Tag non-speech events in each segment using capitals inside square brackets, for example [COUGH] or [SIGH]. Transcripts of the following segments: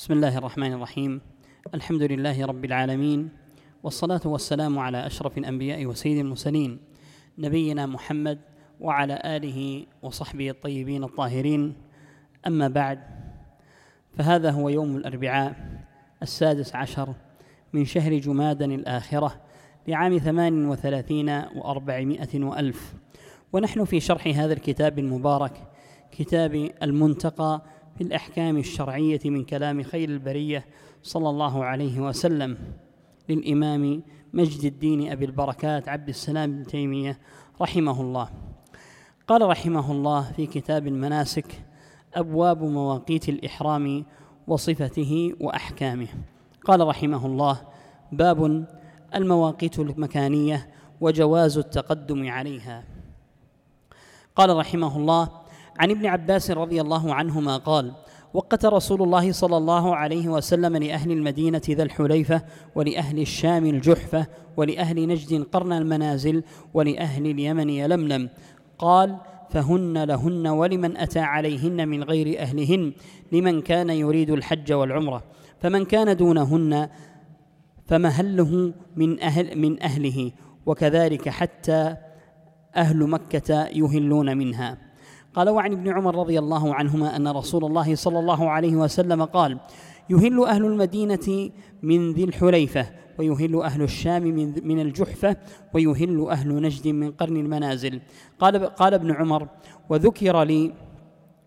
بسم الله الرحمن الرحيم الحمد لله رب العالمين والصلاه والسلام على اشرف الانبياء وسيد المرسلين نبينا محمد وعلى اله وصحبه الطيبين الطاهرين اما بعد فهذا هو يوم الاربعاء السادس عشر من شهر جماد الآخرة لعام ثمان وثلاثين وأربعمائة وألف ونحن في شرح هذا الكتاب المبارك كتاب المنتقى الأحكام الشرعية من كلام خير البرية صلى الله عليه وسلم للإمام مجد الدين أبي البركات عبد السلام بن تيمية رحمه الله. قال رحمه الله في كتاب المناسك أبواب مواقيت الإحرام وصفته وأحكامه. قال رحمه الله باب المواقيت المكانية وجواز التقدم عليها. قال رحمه الله عن ابن عباس رضي الله عنهما قال وقت رسول الله صلى الله عليه وسلم لأهل المدينة ذا الحليفة ولأهل الشام الجحفة ولأهل نجد قرن المنازل ولأهل اليمن يلملم. قال فهن لهن ولمن أتى عليهن من غير أهلهن لمن كان يريد الحج والعمرة. فمن كان دونهن فمهله من أهل من أهله وكذلك حتى أهل مكة يهلون منها. قال وعن ابن عمر رضي الله عنهما أن رسول الله صلى الله عليه وسلم قال يهل أهل المدينة من ذي الحليفة ويهل أهل الشام من, من الجحفة ويهل أهل نجد من قرن المنازل. قال, قال ابن عمر وذكر لي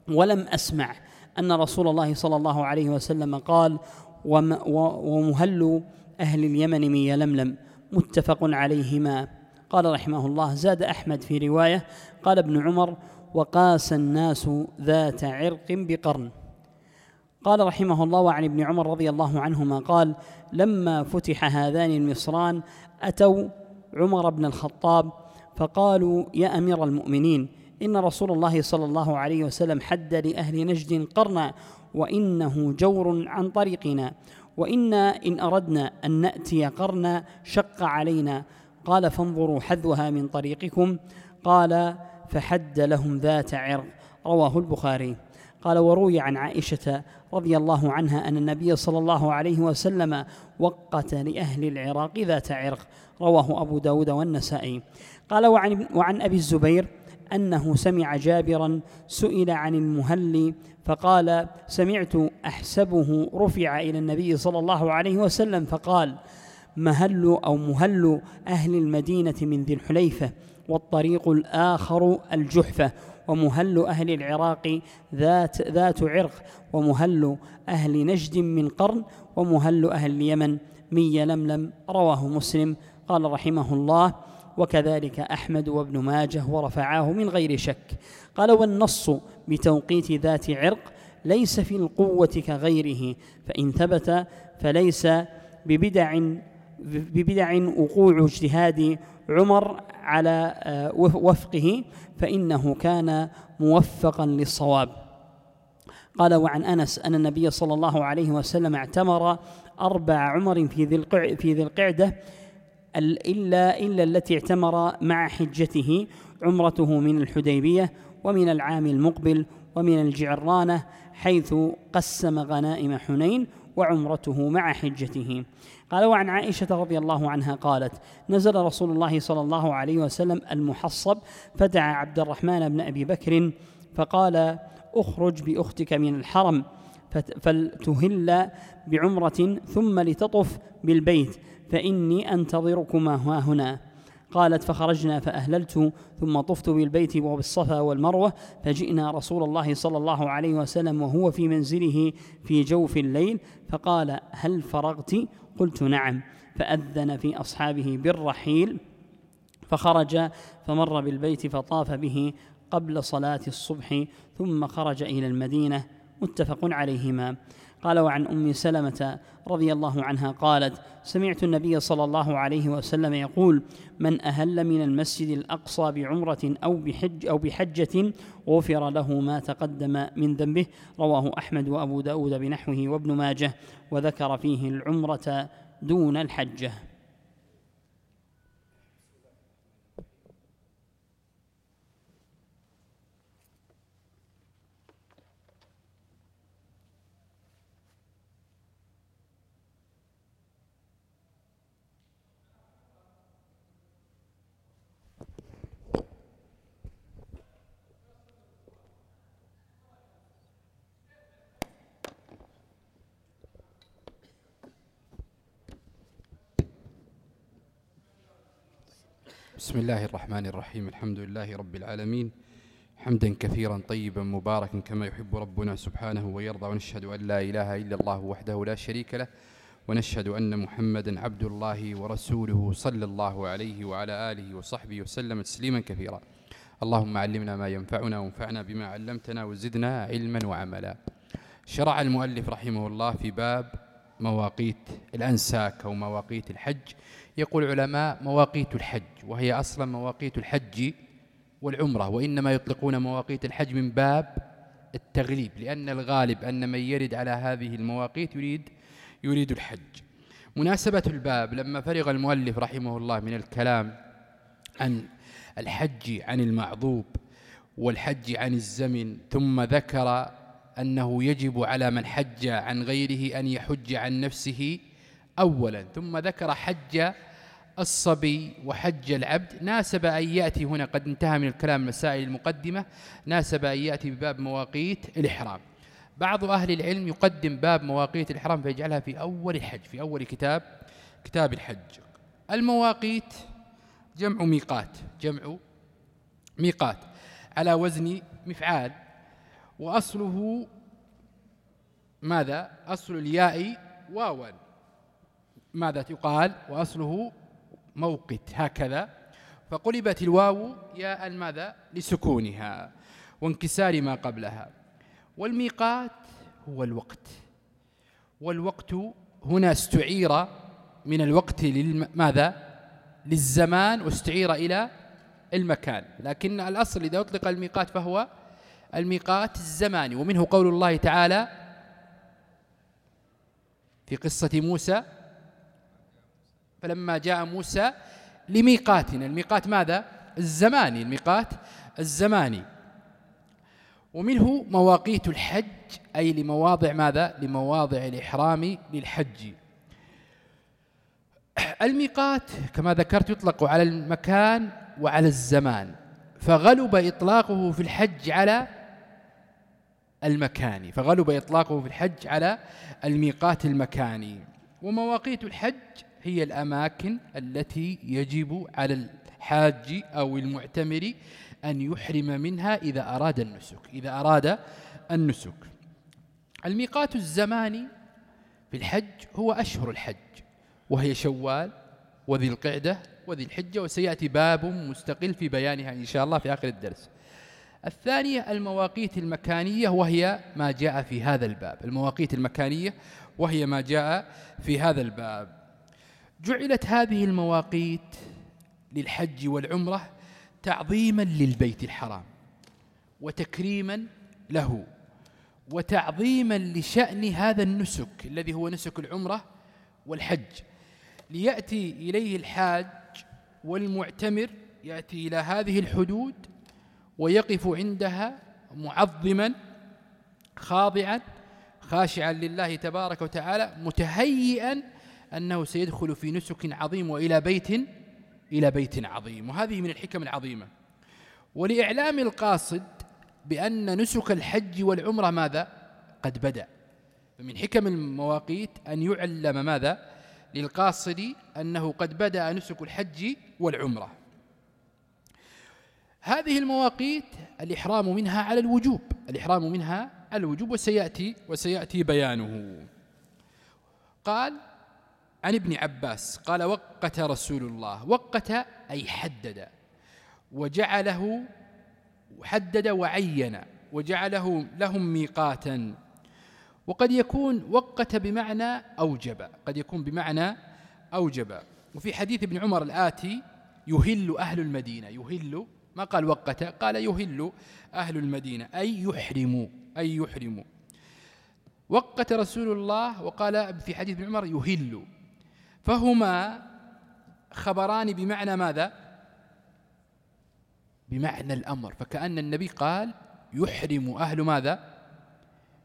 ولم أسمع أن رسول الله صلى الله عليه وسلم قال ومهل أهل اليمن من يلملم. متفق عليهما. قال رحمه الله زاد أحمد في رواية قال ابن عمر وقاس الناس ذات عرق بقرن. قال رحمه الله وعن ابن عمر رضي الله عنهما قال لما فتح هذان المصران أتوا عمر بن الخطاب فقالوا يا أمير المؤمنين إن رسول الله صلى الله عليه وسلم حد لأهل نجد قرنا وإنه جور عن طريقنا وإنا إن أردنا أن نأتي قرنا شق علينا. قال فانظروا حذوها من طريقكم. قال فحد لهم ذات عرض. رواه البخاري. قال وروي عن عائشة رضي الله عنها أن النبي صلى الله عليه وسلم وقت لأهل العراق ذات عرق. رواه أبو داود والنسائي. قال وعن, وعن أبي الزبير أنه سمع جابرا سئل عن المهل فقال سمعت أحسبه رفع إلى النبي صلى الله عليه وسلم فقال مهل أو مهل أهل المدينة من ذي الحليفة. والطريق الآخر الجحفة ومهل أهل العراق ذات ذات عرق ومهل أهل نجد من قرن ومهل أهل اليمن من يلملم رواه مسلم. قال رحمه الله وكذلك أحمد وابن ماجه ورفعاه من غير شك قال والنص بتوقيت ذات عرق ليس في القوة كغيره فإن ثبت فليس ببدع ببدع وقوع اجتهاد عمر على آه، وفقه فإنه كان موفقا للصواب. قال وعن أنس أن النبي صلى الله عليه وسلم اعتمر أربع عمر في ذي في ذي القعدة إلا إلا التي اعتمر مع حجته عمرته من الحديبية ومن العام المقبل ومن الجعرانة حيث قسم غنائم حنين وعمرته مع حجته. قال وعن عائشة رضي الله عنها قالت نزل رسول الله صلى الله عليه وسلم المحصب فدعا عبد الرحمن بن أبي بكر فقال أخرج بأختك من الحرم فلتهل بعمرة ثم لتطف بالبيت فإني أنتظركما هنا. قالت فخرجنا فأهللت ثم طفت بالبيت وبالصفا والمروة فجئنا رسول الله صلى الله عليه وسلم وهو في منزله في جوف الليل فقال هل فرغت؟ قلت نعم. فأذن في أصحابه بالرحيل فخرج فمر بالبيت فطاف به قبل صلاة الصبح ثم خرج إلى المدينة متفق عليهما. قال وعن أم سلمة رضي الله عنها قالت سمعت النبي صلى الله عليه وسلم يقول من أهل من المسجد الأقصى بعمرة أو بحج أو بحجة غفر له ما تقدم من ذنبه رواه أحمد وأبو داود بنحوه وابن ماجه وذكر فيه العمرة دون الحجة. بسم الله الرحمن الرحيم الحمد لله رب العالمين حمدا كثيرا طيبا مباركا كما يحب ربنا سبحانه ويرضى ونشهد أن لا إله إلا الله وحده لا شريك له ونشهد أن محمدا عبد الله ورسوله صلى الله عليه وعلى آله وصحبه وسلم تسليما كثيرا اللهم علمنا ما ينفعنا وانفعنا بما علمتنا وزدنا علما وعملا شرع المؤلف رحمه الله في باب مواقيت الأنساك أو مواقيت الحج. يقول علماء مواقيت الحج وهي أصلا مواقيت الحج والعمرة وإنما يطلقون مواقيت الحج من باب التغليب لأن الغالب أن من يرد على هذه المواقيت يريد يريد الحج. مناسبة الباب لما فرغ المؤلف رحمه الله من الكلام عن الحج عن المعضوب والحج عن الزمن ثم ذكر أنه يجب على من حج عن غيره أن يحج عن نفسه أولا. ثم ذكر حج الصبي وحج العبد. ناسب أن يأتي هنا قد انتهى من الكلام المسائل المقدمة. ناسب أن يأتي بباب مواقيت الإحرام. بعض أهل العلم يقدم باب مواقيت الإحرام فيجعلها في أول الحج في أول كتاب كتاب الحج. المواقيت جمع ميقات جمع ميقات على وزن مفعال وأصله ماذا؟ أصل الياء واوا. ماذا يقال وأصله موقت هكذا. فقلبت الواو ياء ماذا؟ لسكونها وانكسار ما قبلها. والميقات هو الوقت. والوقت هنا استعير من الوقت لماذا للزمان واستعير إلى المكان. لكن الأصل إذا أطلق الميقات فهو الميقات الزماني ومنه قول الله تعالى في قصة موسى فلما جاء موسى لميقاتنا الميقات ماذا؟ الزماني الميقات الزماني ومنه مواقيت الحج أي لمواضع ماذا؟ لمواضع الإحرام للحج. الميقات كما ذكرت يطلق على المكان وعلى الزمان فغلب إطلاقه في الحج على المكاني. فغلب إطلاقه في الحج على الميقات المكاني. ومواقيت الحج هي الأماكن التي يجب على الحاج أو المعتمر أن يحرم منها إذا أراد النسك إذا أراد النسك. الميقات الزماني في الحج هو أشهر الحج وهي شوال وذي القعدة وذي الحجة وسيأتي باب مستقل في بيانها إن شاء الله في آخر الدرس. الثانية المواقيت المكانية وهي ما جاء في هذا الباب. المواقيت المكانية وهي ما جاء في هذا الباب. جعلت هذه المواقيت للحج والعمرة تعظيما للبيت الحرام وتكريما له وتعظيما لشأن هذا النسك الذي هو نسك العمرة والحج. ليأتي إليه الحاج والمعتمر يأتي إلى هذه الحدود ويقف عندها معظما خاضعا خاشعا لله تبارك وتعالى متهيئا أنه سيدخل في نسك عظيم وإلى بيت إلى بيت عظيم. وهذه من الحكم العظيمة. ولإعلام القاصد بأن نسك الحج والعمرة ماذا؟ قد بدأ. فمن حكم المواقيت أن يعلم ماذا؟ للقاصد أنه قد بدأ نسك الحج والعمرة. هذه المواقيت الإحرام منها على الوجوب الإحرام منها على الوجوب وسيأتي وسيأتي بيانه. قال عن ابن عباس قال وقت رسول الله وقت أي حدد وجعله حدد وعين وجعله لهم ميقاتا. وقد يكون وقت بمعنى أوجب قد يكون بمعنى أوجب. وفي حديث ابن عمر الآتي يهل أهل المدينة يهل ما قال وقت قال يهل أهل المدينة أي يحرموا أي يحرموا وقت رسول الله وقال في حديث ابن عمر يهل. فهما خبران بمعنى ماذا؟ بمعنى الأمر. فكأن النبي قال يحرم أهل ماذا؟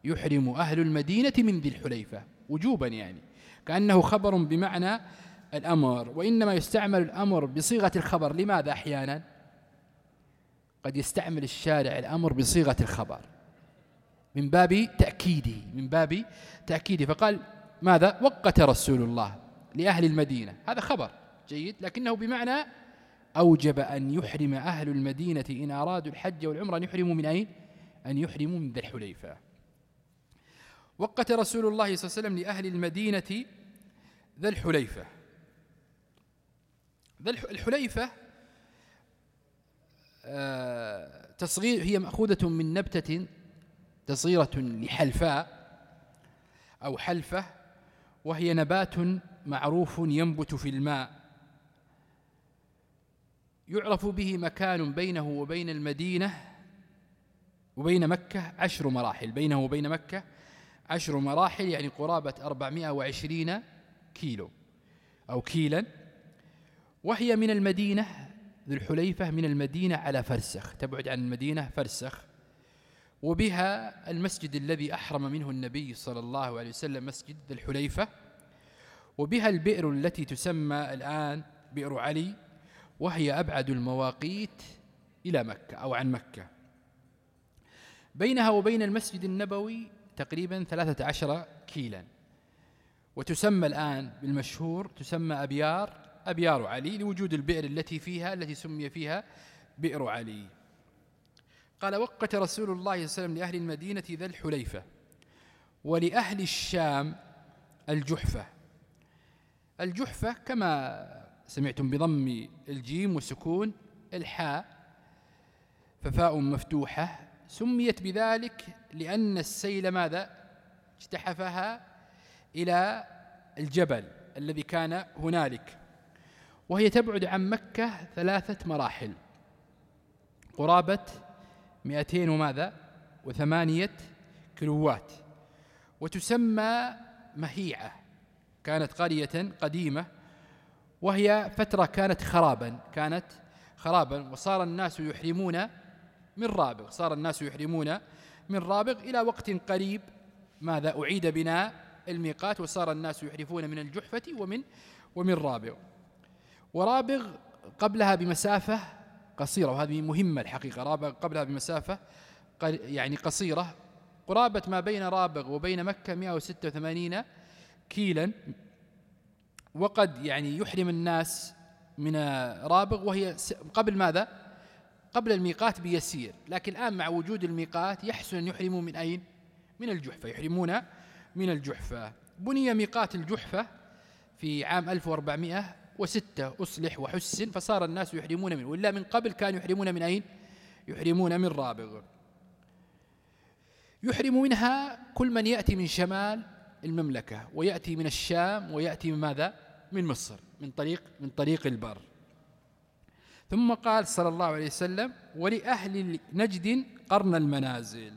يحرم أهل المدينة من ذي الحليفة. وجوبا يعني. كأنه خبر بمعنى الأمر. وإنما يستعمل الأمر بصيغة الخبر. لماذا أحيانا؟ قد يستعمل الشارع الأمر بصيغة الخبر. من باب تأكيده من باب تأكيده. فقال ماذا؟ وقت رسول الله لأهل المدينة. هذا خبر جيد لكنه بمعنى أوجب أن يحرم أهل المدينة إن أرادوا الحج والعمرة أن يحرموا من أين؟ أن يحرموا من ذي الحليفة. وقت رسول الله صلى الله عليه وسلم لأهل المدينة ذا الحليفة. ذا الحليفة تصغير هي مأخوذة من نبتة تصغيرة لحلفاء أو حلفة وهي نبات معروف ينبت في الماء. يعرف به مكان بينه وبين المدينة وبين مكة عشر مراحل. بينه وبين مكة عشر مراحل يعني قرابة أربعمائة وعشرين كيلو أو كيلا. وهي من المدينة ذو الحليفة من المدينة على فرسخ تبعد عن المدينة فرسخ. وبها المسجد الذي أحرم منه النبي صلى الله عليه وسلم مسجد ذو الحليفة. وبها البئر التي تسمى الآن بئر علي وهي أبعد المواقيت إلى مكة أو عن مكة. بينها وبين المسجد النبوي تقريبا ثلاثة عشر كيلا. وتسمى الآن بالمشهور تسمى أبيار أبيار علي لوجود البئر التي فيها التي سمي فيها بئر علي. قال وقت رسول الله صلى الله عليه وسلم لأهل المدينة ذا الحليفة ولأهل الشام الجحفة. الجحفة كما سمعتم بضم الجيم وسكون الحاء ففاء مفتوحة سميت بذلك لأن السيل ماذا؟ اجتحفها إلى الجبل الذي كان هنالك. وهي تبعد عن مكة ثلاثة مراحل. قرابة مئتين وماذا؟ وثمانية كيلوات وتسمى مهيعة. كانت قرية قديمة وهي فترة كانت خرابا كانت خرابا وصار الناس يحرمون من رابغ. صار الناس يحرمون من رابغ إلى وقت قريب. ماذا؟ أعيد بناء الميقات وصار الناس يحرفون من الجحفة ومن ومن رابغ. ورابغ قبلها بمسافة قصيرة وهذه مهمة الحقيقة رابغ قبلها بمسافة يعني قصيرة. قرابة ما بين رابغ وبين مكة 186 كيلا. وقد يعني يحرم الناس من رابغ وهي قبل ماذا؟ قبل الميقات بيسير. لكن الآن مع وجود الميقات يحسن أن يحرموا من أين؟ من الجحفة. يحرمون من الجحفة. بني ميقات الجحفة في عام 1406 أصلح وحسن فصار الناس يحرمون منه. وإلا من قبل كانوا يحرمون من أين؟ يحرمون من رابغ. يحرم منها كل من يأتي من شمال المملكة ويأتي من الشام ويأتي من ماذا؟ من مصر من طريق من طريق البر. ثم قال صلى الله عليه وسلم ولأهل نجد قرن المنازل.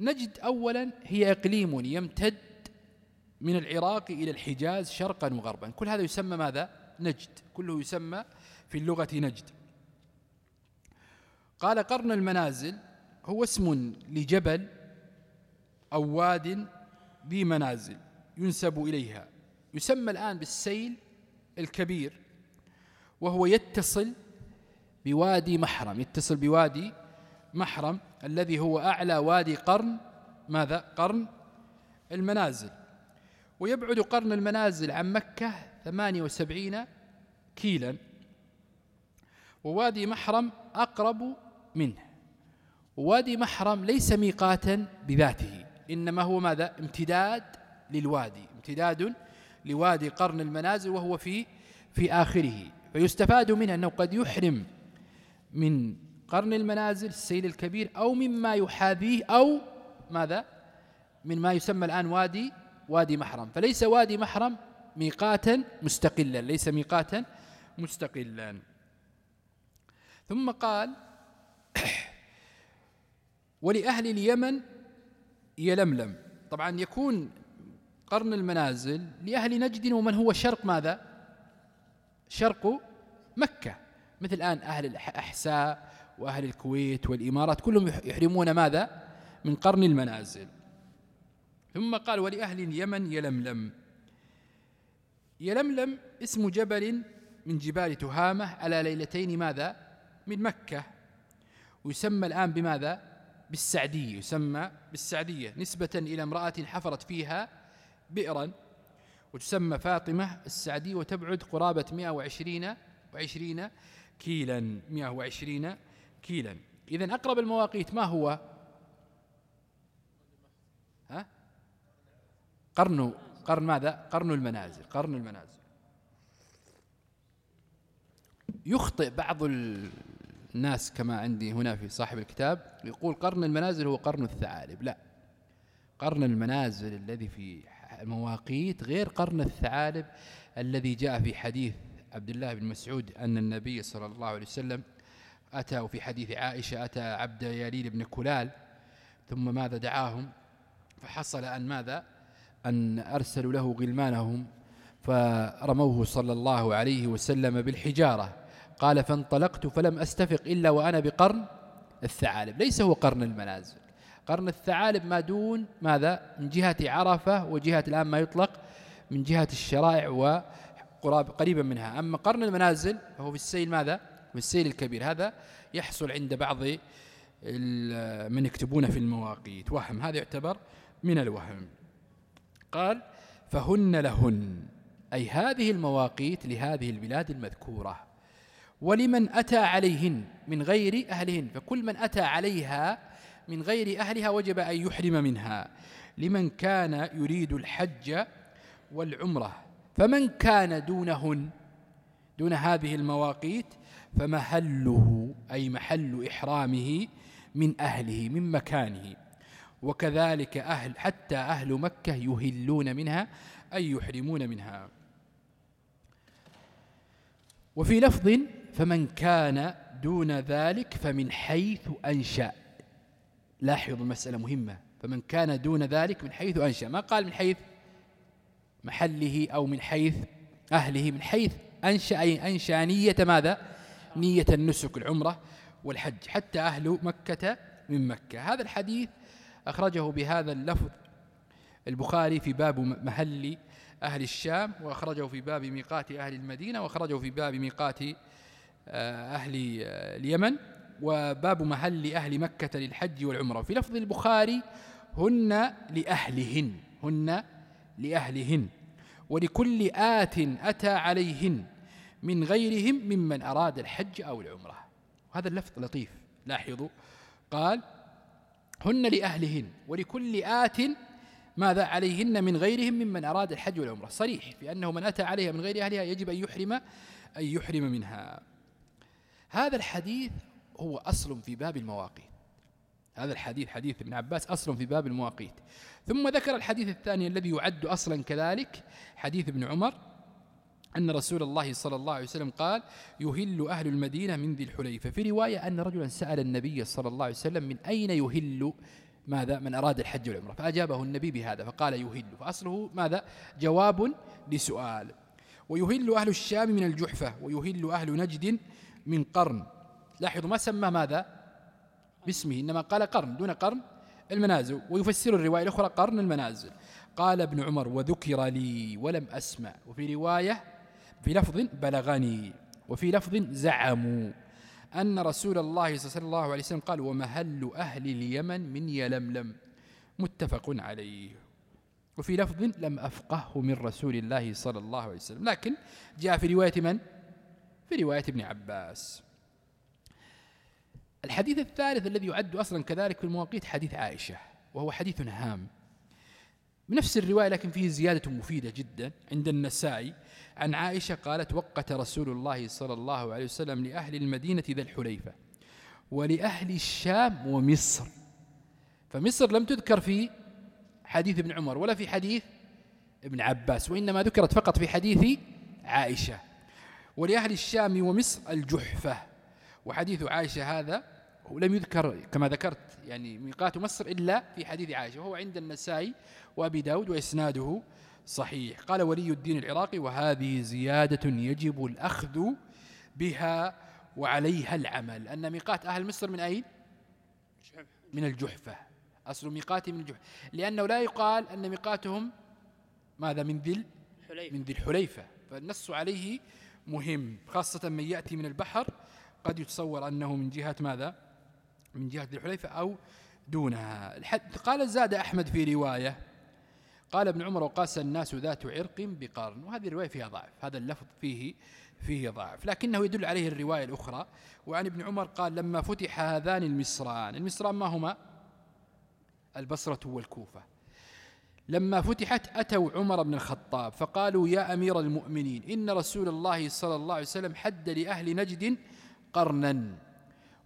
نجد أولا هي إقليم يمتد من العراق إلى الحجاز شرقا وغربا. كل هذا يسمى ماذا؟ نجد. كله يسمى في اللغة نجد. قال قرن المنازل هو اسم لجبل أو واد ذي منازل ينسب إليها. يسمى الآن بالسيل الكبير وهو يتصل بوادي محرم. يتصل بوادي محرم الذي هو أعلى وادي قرن ماذا؟ قرن المنازل. ويبعد قرن المنازل عن مكة ثمانية وسبعين كيلا. ووادي محرم أقرب منه. ووادي محرم ليس ميقاتا بذاته إنما هو ماذا؟ امتداد للوادي امتداد لوادي قرن المنازل وهو في في آخره. فيستفاد منه أنه قد يحرم من قرن المنازل السيل الكبير أو مما يحاذيه أو ماذا؟ من ما يسمى الآن وادي وادي محرم. فليس وادي محرم ميقاتا مستقلا ليس ميقاتا مستقلا. ثم قال [COUGHS] ولأهل اليمن يلملم طبعا يكون قرن المنازل لأهل نجد ومن هو شرق ماذا؟ شرق مكة. مثل الآن أهل الأحساء وأهل الكويت والإمارات كلهم يحرمون ماذا؟ من قرن المنازل. ثم قال ولأهل اليمن يلملم. يلملم اسم جبل من جبال تهامة على ليلتين ماذا؟ من مكة. ويسمى الآن بماذا؟ بالسعدية يسمى بالسعدية. نسبة إلى امرأة حفرت فيها بئرا. وتسمى فاطمة السعدية وتبعد قرابة 120 وعشرين كيلا مئة وعشرين كيلا. إذا أقرب المواقيت ما هو؟ ها؟ قرن قرن ماذا؟ قرن المنازل قرن المنازل. يخطئ بعض الناس كما عندي هنا في صاحب الكتاب يقول قرن المنازل هو قرن الثعالب. لا. قرن المنازل الذي في المواقيت غير قرن الثعالب الذي جاء في حديث عبد الله بن مسعود أن النبي صلى الله عليه وسلم أتى وفي حديث عائشة أتى عبد يليل بن كلال ثم ماذا دعاهم؟ فحصل أن ماذا؟ أن أرسلوا له غلمانهم فرموه صلى الله عليه وسلم بالحجارة. قال فانطلقت فلم أستفق إلا وأنا بقرن الثعالب. ليس هو قرن المنازل. قرن الثعالب ما دون ماذا؟ من جهة عرفة وجهة الآن ما يطلق من جهة الشرائع وقراب قريبا منها. أما قرن المنازل فهو في السيل ماذا؟ في السيل الكبير. هذا يحصل عند بعض من يكتبون في المواقيت. وهم هذا يعتبر من الوهم. قال فهن لهن. أي هذه المواقيت لهذه البلاد المذكورة. ولمن أتى عليهن من غير أهلهن. فكل من أتى عليها من غير أهلها وجب أن يحرم منها. لمن كان يريد الحج والعمرة. فمن كان دونهن. دون هذه المواقيت فمحله أي محل إحرامه من أهله من مكانه. وكذلك أهل حتى أهل مكة يهلون منها أي يحرمون منها. وفي لفظ فمن كان دون ذلك فمن حيث أنشأ. لاحظوا المسألة مهمة. فمن كان دون ذلك من حيث أنشأ. ما قال من حيث؟ محله أو من حيث أهله. من حيث أنشأ أي أنشأ نية ماذا؟ نية النسك العمرة والحج. حتى أهل مكة من مكة. هذا الحديث أخرجه بهذا اللفظ البخاري في باب محل أهل الشام وأخرجه في باب ميقات أهل المدينة وأخرجه في باب ميقات آه، أهل آه، اليمن وباب محل أهل مكة للحج والعمرة. في لفظ البخاري هن لأهلهن هن لأهلهن ولكل آت أتى عليهن من غيرهم ممن أراد الحج أو العمرة. وهذا اللفظ لطيف لاحظوا. قال هن لأهلهن ولكل آت ماذا عليهن من غيرهم ممن أراد الحج والعمرة. صريح بأنه من أتى عليها من غير أهلها يجب أن يحرم أن يحرم منها. هذا الحديث هو أصل في باب المواقيت. هذا الحديث حديث ابن عباس أصل في باب المواقيت. ثم ذكر الحديث الثاني الذي يعد أصلا كذلك حديث ابن عمر أن رسول الله صلى الله عليه وسلم قال يهل أهل المدينة من ذي الحليفة. في رواية أن رجلا سأل النبي صلى الله عليه وسلم من أين يهل؟ ماذا؟ من أراد الحج والعمرة. فأجابه النبي بهذا فقال يهل. فأصله ماذا؟ جواب لسؤال ويهل أهل الشام من الجحفة ويهل أهل نجد من قرن. لاحظوا ما سمى ماذا؟ باسمه إنما قال قرن دون قرن المنازل. ويفسر الرواية الأخرى قرن المنازل. قال ابن عمر وذكر لي ولم أسمع. وفي رواية في لفظ بلغني وفي لفظ زعموا أن رسول الله صلى الله عليه وسلم قال ومهل أهل اليمن من يلملم. متفق عليه. وفي لفظ لم أفقهه من رسول الله صلى الله عليه وسلم لكن جاء في رواية من؟ في رواية ابن عباس. الحديث الثالث الذي يعد أصلا كذلك في المواقيت حديث عائشة وهو حديث هام. بنفس الرواية لكن فيه زيادة مفيدة جدا عند النسائي عن عائشة قالت وقت رسول الله صلى الله عليه وسلم لأهل المدينة ذا الحليفة ولأهل الشام ومصر. فمصر لم تذكر في حديث ابن عمر ولا في حديث ابن عباس وإنما ذكرت فقط في حديث عائشة. ولأهل الشام ومصر الجحفة. وحديث عائشة هذا ولم يذكر كما ذكرت يعني ميقات مصر إلا في حديث عائشة وهو عند النسائي وأبي داود وإسناده صحيح. قال ولي الدين العراقي وهذه زيادة يجب الأخذ بها وعليها العمل. أن ميقات أهل مصر من أين؟ من الجحفة. أصل ميقاتهم من الجحفة. لأنه لا يقال أن ميقاتهم ماذا؟ من ذي من ذي الحليفة. فالنص عليه مهم خاصة من يأتي من البحر قد يتصور أنه من جهة ماذا؟ من جهة ذي الحليفة أو دونها. قال زاد أحمد في رواية قال ابن عمر وقاس الناس ذات عرق بقرن. وهذه الرواية فيها ضعف. هذا اللفظ فيه فيه ضعف. لكنه يدل عليه الرواية الأخرى. وعن ابن عمر قال لما فتح هذان المصران المصران ما هما؟ البصرة والكوفة. لما فتحت أتوا عمر بن الخطاب فقالوا يا أمير المؤمنين إن رسول الله صلى الله عليه وسلم حد لأهل نجد قرنا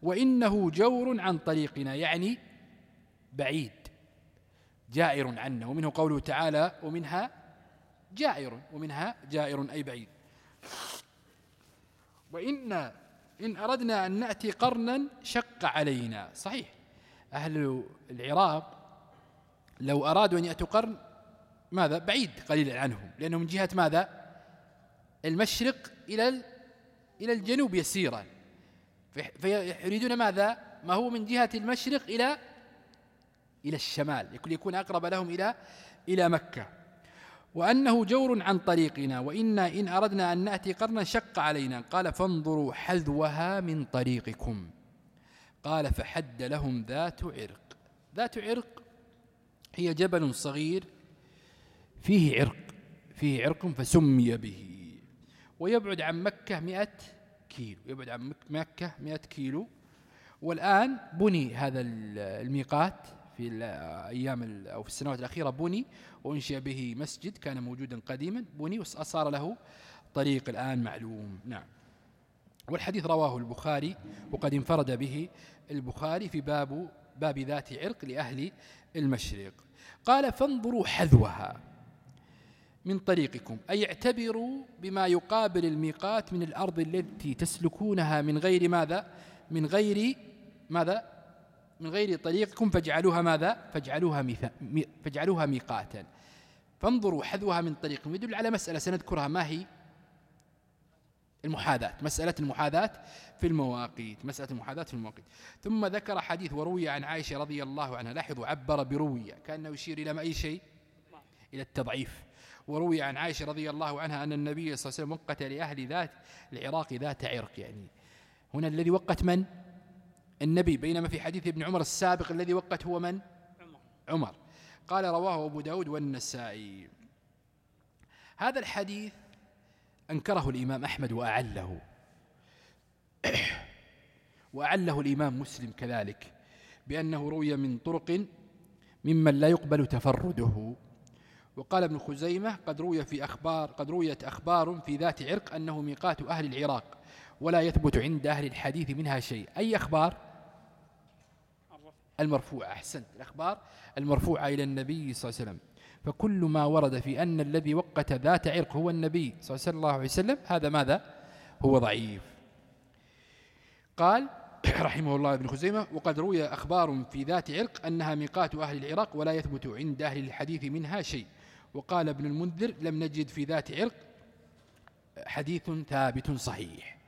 وإنه جور عن طريقنا يعني بعيد. جائر عنا ومنه قوله تعالى ومنها جائر ومنها جائر أي بعيد. وإن إن أردنا أن نأتي قرنا شق علينا. صحيح. أهل العراق لو أرادوا أن يأتوا قرن ماذا؟ بعيد قليلا عنهم. لأنه من جهة ماذا؟ المشرق إلى إلى الجنوب يسيرا. فيريدون ماذا؟ ما هو من جهة المشرق إلى إلى الشمال يكون أقرب لهم إلى إلى مكة. وأنه جور عن طريقنا وإنا إن أردنا أن نأتي قرنا شق علينا. قال فانظروا حذوها من طريقكم. قال فحد لهم ذات عرق. ذات عرق هي جبل صغير فيه عرق فيه عرق فسمي به. ويبعد عن مكة مئة كيلو يبعد عن مكة مئة كيلو. والآن بني هذا الميقات في الأيام أو في السنوات الأخيرة بني وأنشئ به مسجد كان موجودا قديما بني وصار له طريق الآن معلوم. نعم. والحديث رواه البخاري وقد انفرد به البخاري في باب باب ذات عرق لأهل المشرق. قال فانظروا حذوها من طريقكم أي اعتبروا بما يقابل الميقات من الأرض التي تسلكونها من غير ماذا؟ من غير ماذا؟ من غير طريقكم فاجعلوها ماذا؟ فاجعلوها, فاجعلوها ميقاتا. فانظروا حذوها من طريقكم. يدل على مسألة سنذكرها. ما هي؟ المحاذاة. مسألة المحاذاة في المواقيت. مسألة المحاذاة في المواقيت. ثم ذكر حديث وروي عن عائشة رضي الله عنها. لاحظوا عبر بروي. كأنه يشير إلى ما أي شيء؟ إلى التضعيف. وروي عن عائشة رضي الله عنها أن النبي صلى الله عليه وسلم وقت لأهل ذات العراق ذات عرق يعني. هنا الذي وقت من؟ النبي بينما في حديث ابن عمر السابق الذي وقت هو من؟ عمر. قال رواه أبو داود والنسائي. هذا الحديث أنكره الإمام أحمد وأعله. [CLEARS THROAT] وأعله الإمام مسلم كذلك بأنه روي من طرق ممن لا يقبل تفرده. وقال ابن خزيمة قد روي في أخبار قد رويت أخبار في ذات عرق أنه ميقات أهل العراق ولا يثبت عند أهل الحديث منها شيء. أي أخبار؟ المرفوعة أحسنت الأخبار المرفوعة إلى النبي صلى الله عليه وسلم. فكل ما ورد في أن الذي وقت ذات عرق هو النبي صلى الله عليه وسلم هذا ماذا؟ هو ضعيف. قال [COUGHS] رحمه الله ابن خزيمة وقد روي أخبار في ذات عرق أنها ميقات أهل العراق ولا يثبت عند أهل الحديث منها شيء. وقال ابن المنذر لم نجد في ذات عرق حديث ثابت صحيح.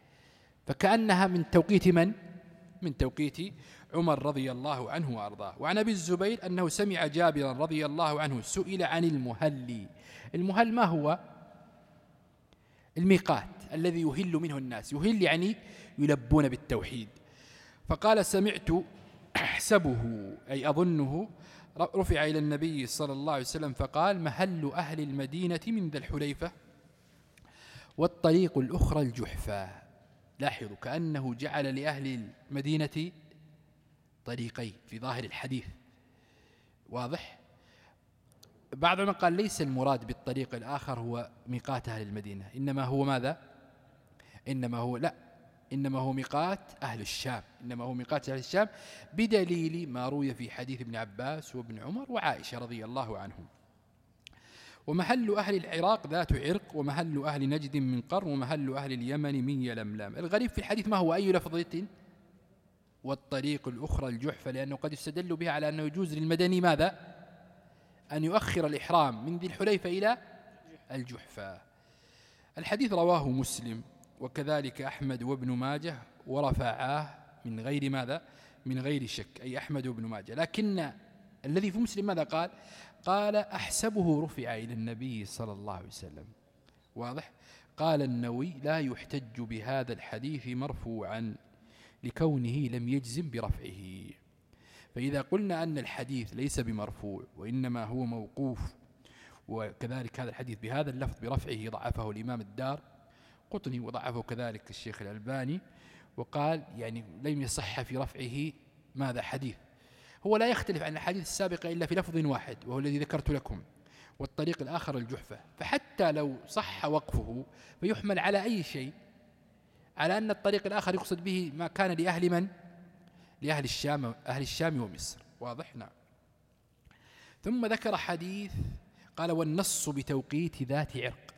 فكأنها من توقيت من؟ من توقيت عمر رضي الله عنه وأرضاه. وعن أبي الزبير أنه سمع جابرا رضي الله عنه سئل عن المهل. المهل ما هو؟ الميقات الذي يهل منه الناس. يهل يعني يلبون بالتوحيد. فقال سمعت أحسبه أي أظنه رفع إلى النبي صلى الله عليه وسلم فقال محل أهل المدينة من ذا الحليفة والطريق الأخرى الجحفة لاحظوا كأنه جعل لأهل المدينة طريقين في ظاهر الحديث. واضح؟ بعض من قال ليس المراد بالطريق الآخر هو ميقات أهل المدينة. إنما هو ماذا؟ إنما هو لا. إنما هو ميقات أهل الشام. إنما هو ميقات أهل الشام بدليل ما روي في حديث ابن عباس وابن عمر وعائشة رضي الله عنهم. ومحل أهل العراق ذات عرق ومحل أهل نجد من قرن ومحل أهل اليمن من يلملم. الغريب في الحديث ما هو؟ أي لفظة؟ والطريق الأخرى الجحفة لأنه قد يستدل بها على أنه يجوز للمدني ماذا؟ أن يؤخر الإحرام من ذي الحليفة إلى الجحفة. الحديث رواه مسلم وكذلك أحمد وابن ماجه ورفعاه من غير ماذا؟ من غير شك أي أحمد وابن ماجه. لكن الذي في مسلم ماذا قال؟ قال أحسبه رفع إلى النبي صلى الله عليه وسلم. واضح؟ قال النووي لا يحتج بهذا الحديث مرفوعا. لكونه لم يجزم برفعه. فإذا قلنا أن الحديث ليس بمرفوع وإنما هو موقوف وكذلك هذا الحديث بهذا اللفظ برفعه ضعفه الإمام الدار قطني وضعفه كذلك الشيخ الألباني وقال يعني لم يصح في رفعه ماذا حديث. هو لا يختلف عن الحديث السابقة إلا في لفظ واحد وهو الذي ذكرت لكم والطريق الآخر الجحفة. فحتى لو صح وقفه فيحمل على أي شيء على أن الطريق الآخر يقصد به ما كان لأهل من؟ لأهل الشام أهل الشام ومصر. واضح؟ نعم. ثم ذكر حديث قال والنص بتوقيت ذات عرق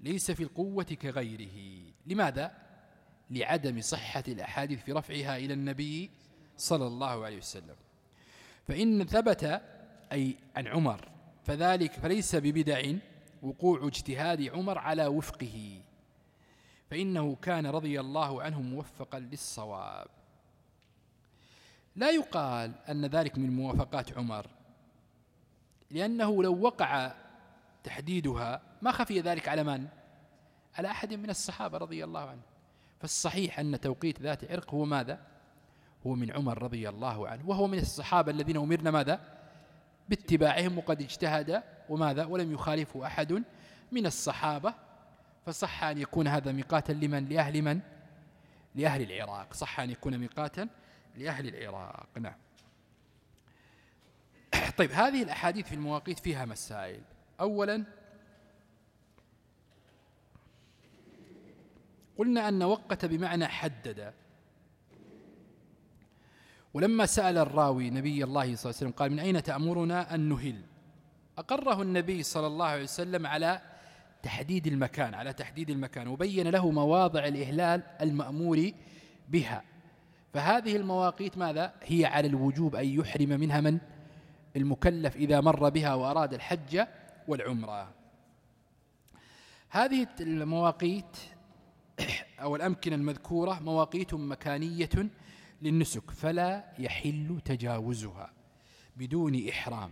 ليس في القوة كغيره. لماذا؟ لعدم صحة الأحاديث في رفعها إلى النبي صلى الله عليه وسلم. فإن ثبت أي عن عمر فذلك فليس ببدع وقوع اجتهاد عمر على وفقه. فإنه كان رضي الله عنه موفقا للصواب لا يقال أن ذلك من موافقات عمر لأنه لو وقع تحديدها ما خفي ذلك على من؟ على أحد من الصحابة رضي الله عنه فالصحيح أن توقيت ذات عرق هو ماذا؟ هو من عمر رضي الله عنه وهو من الصحابة الذين أمرنا ماذا؟ باتباعهم وقد اجتهد وماذا؟ ولم يخالفه أحد من الصحابة فصح أن يكون هذا ميقاتا لمن؟ لأهل من؟ لأهل العراق. صح أن يكون ميقاتا لأهل العراق. نعم. [CLEARS THROAT] طيب هذه الأحاديث في المواقيت فيها مسائل. أولا قلنا أن وقت بمعنى حدد. ولما سأل الراوي نبي الله صلى الله عليه وسلم قال من أين تأمرنا أن نهل؟ أقره النبي صلى الله عليه وسلم على تحديد المكان على تحديد المكان وبين له مواضع الإهلال المأمور بها. فهذه المواقيت ماذا؟ هي على الوجوب أن يحرم منها من؟ المكلف إذا مر بها وأراد الحج والعمرة. هذه المواقيت [CLEARS THROAT] أو الأمكنة المذكورة مواقيت مكانية للنسك فلا يحل تجاوزها بدون إحرام.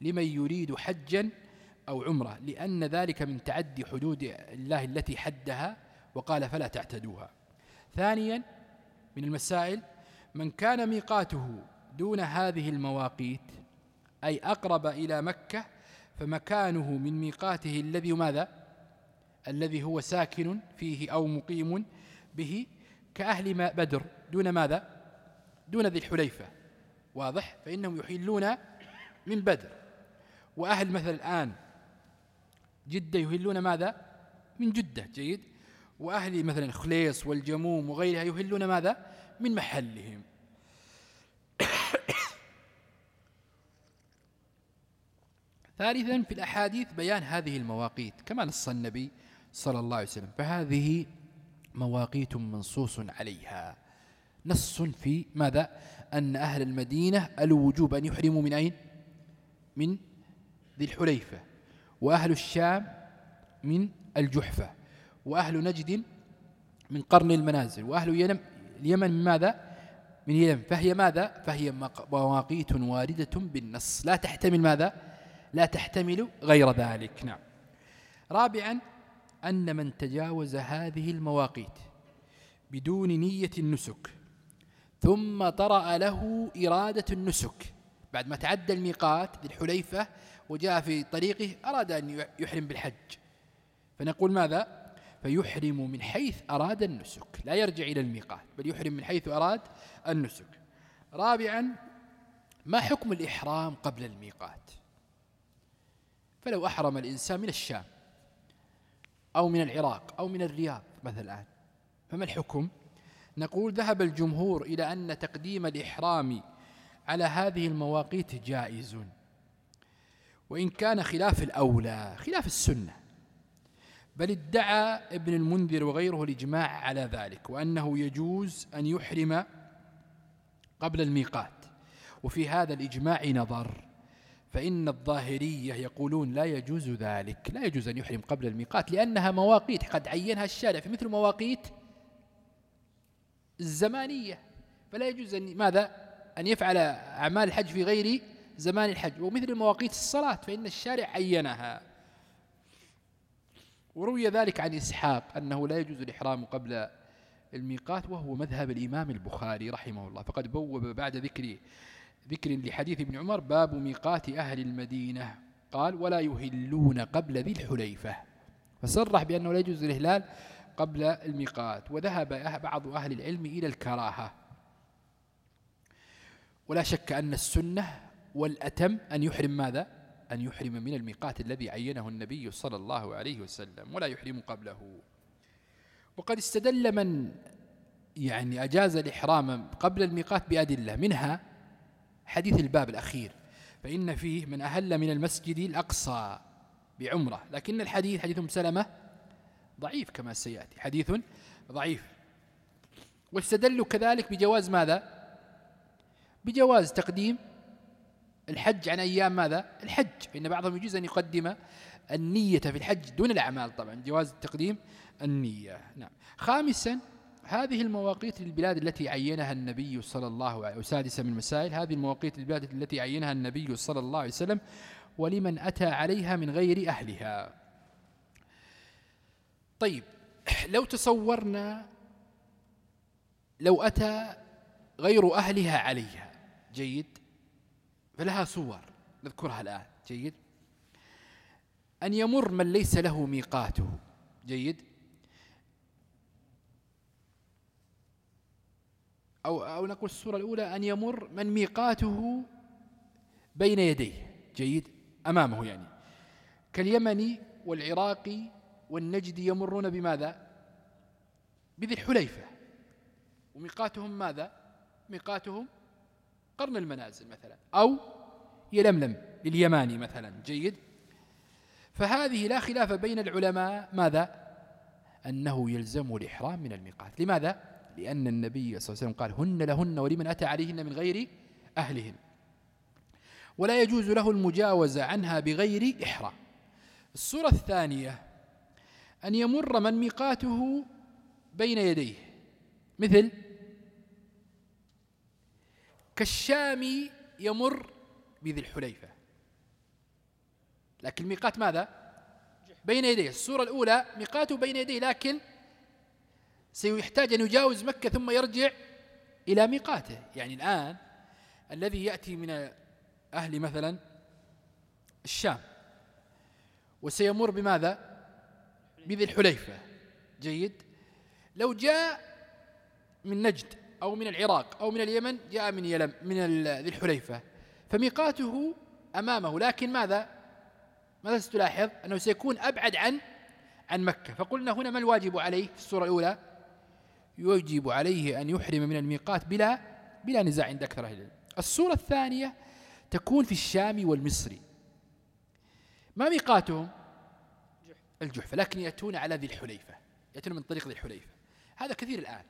لمن يريد حجا أو عمرة لأن ذلك من تعدي حدود الله التي حدها وقال فلا تعتدوها. ثانيا من المسائل من كان ميقاته دون هذه المواقيت أي أقرب إلى مكة فمكانه من ميقاته الذي ماذا؟ الذي هو ساكن فيه أو مقيم به كأهل بدر. دون ماذا؟ دون ذي الحليفة. واضح؟ فإنهم يحلون من بدر. وأهل مثل الآن جدة يهلون ماذا؟ من جدة جيد؟ وأهل مثلا خليص والجموم وغيرها يهلون ماذا؟ من محلهم. [COUGHS] ثالثا في الأحاديث بيان هذه المواقيت كما نص النبي صلى الله عليه وسلم فهذه مواقيت منصوص عليها. نص في ماذا؟ أن أهل المدينة الوجوب أن يحرموا من أين؟ من ذي الحليفة. وأهل الشام من الجحفة وأهل نجد من قرن المنازل وأهل اليمن من ماذا؟ من اليمن. فهي ماذا؟ فهي مواقيت واردة بالنص. لا تحتمل ماذا؟ لا تحتمل غير ذلك. نعم. رابعا أن من تجاوز هذه المواقيت بدون نية النسك ثم طرأ له إرادة النسك. بعد ما تعدى الميقات ذي الحليفة وجاء في طريقه أراد أن يحرم بالحج. فنقول ماذا؟ فيحرم من حيث أراد النسك. لا يرجع إلى الميقات بل يحرم من حيث أراد النسك. رابعا ما حكم الإحرام قبل الميقات؟ فلو أحرم الإنسان من الشام أو من العراق أو من الرياض مثلا فما الحكم؟ نقول ذهب الجمهور إلى أن تقديم الإحرام على هذه المواقيت جائز. وإن كان خلاف الأولى خلاف السنة. بل ادعى ابن المنذر وغيره الإجماع على ذلك وأنه يجوز أن يحرم قبل الميقات. وفي هذا الإجماع نظر فإن الظاهرية يقولون لا يجوز ذلك لا يجوز أن يحرم قبل الميقات لأنها مواقيت. قد عينها الشارع في مثل مواقيت الزمانية. فلا يجوز أن ماذا؟ أن يفعل أعمال الحج في غير زمان الحج. ومثل مواقيت الصلاة فإن الشارع عينها. وروي ذلك عن إسحاق أنه لا يجوز الإحرام قبل الميقات وهو مذهب الإمام البخاري رحمه الله. فقد بوب بعد ذكر ذكر لحديث ابن عمر باب ميقات أهل المدينة. قال ولا يهلون قبل ذي الحليفة. فصرح بأنه لا يجوز الإهلال قبل الميقات. وذهب بعض أهل العلم إلى الكراهة. ولا شك أن السنة والأتم أن يحرم ماذا؟ أن يحرم من الميقات الذي عينه النبي صلى الله عليه وسلم ولا يحرم قبله. وقد استدل من يعني أجاز الإحرام قبل الميقات بأدلة منها حديث الباب الأخير فإن فيه من أهل من المسجد الأقصى بعمرة لكن الحديث حديث سلمة ضعيف كما سيأتي حديث ضعيف. واستدلوا كذلك بجواز ماذا؟ بجواز تقديم الحج عن أيام ماذا؟ الحج. فإن بعضهم يجوز أن يقدم النية في الحج دون الأعمال طبعا جواز تقديم النية. نعم. خامسا هذه المواقيت للبلاد التي عينها النبي صلى الله عليه وسلم سادسا من المسائل هذه المواقيت للبلاد التي عينها النبي صلى الله عليه وسلم ولمن أتى عليها من غير أهلها. طيب لو تصورنا لو أتى غير أهلها عليها جيد؟ فلها صور نذكرها الآن. جيد؟ أن يمر من ليس له ميقاته. جيد؟ أو, أو نقول الصورة الأولى أن يمر من ميقاته بين يديه. جيد؟ أمامه يعني. كاليمني والعراقي والنجدي يمرون بماذا؟ بذي الحليفة. وميقاتهم ماذا؟ ميقاتهم قرن المنازل مثلا أو يلملم لليماني مثلا جيد؟ فهذه لا خلاف بين العلماء. ماذا؟ أنه يلزم الإحرام من الميقات. لماذا؟ لأن النبي صلى الله عليه وسلم قال هن لهن ولمن أتى عليهن من غير أهلهن. ولا يجوز له المجاوزة عنها بغير إحرام. الصورة الثانية أن يمر من ميقاته بين يديه. مثل كالشام يمر بذي الحليفة. لكن الميقات ماذا؟ بين يديه. الصورة الأولى ميقاته بين يديه لكن سيحتاج أن يجاوز مكة ثم يرجع إلى ميقاته. يعني الآن الذي يأتي من أهل مثلا الشام وسيمر بماذا؟ بذي الحليفة. جيد. لو جاء من نجد أو من العراق أو من اليمن جاء من يلم من ذي الحليفة. فميقاته أمامه. لكن ماذا؟ ماذا ستلاحظ؟ أنه سيكون أبعد عن عن مكة. فقلنا هنا ما الواجب عليه في الصورة الأولى؟ يجب عليه أن يحرم من الميقات بلا بلا نزاع عند أكثر أهل العلم. الصورة الثانية تكون في الشام والمصري ما ميقاتهم؟ الجحفة لكن يأتون على ذي الحليفة. يأتون من طريق ذي الحليفة. هذا كثير الآن.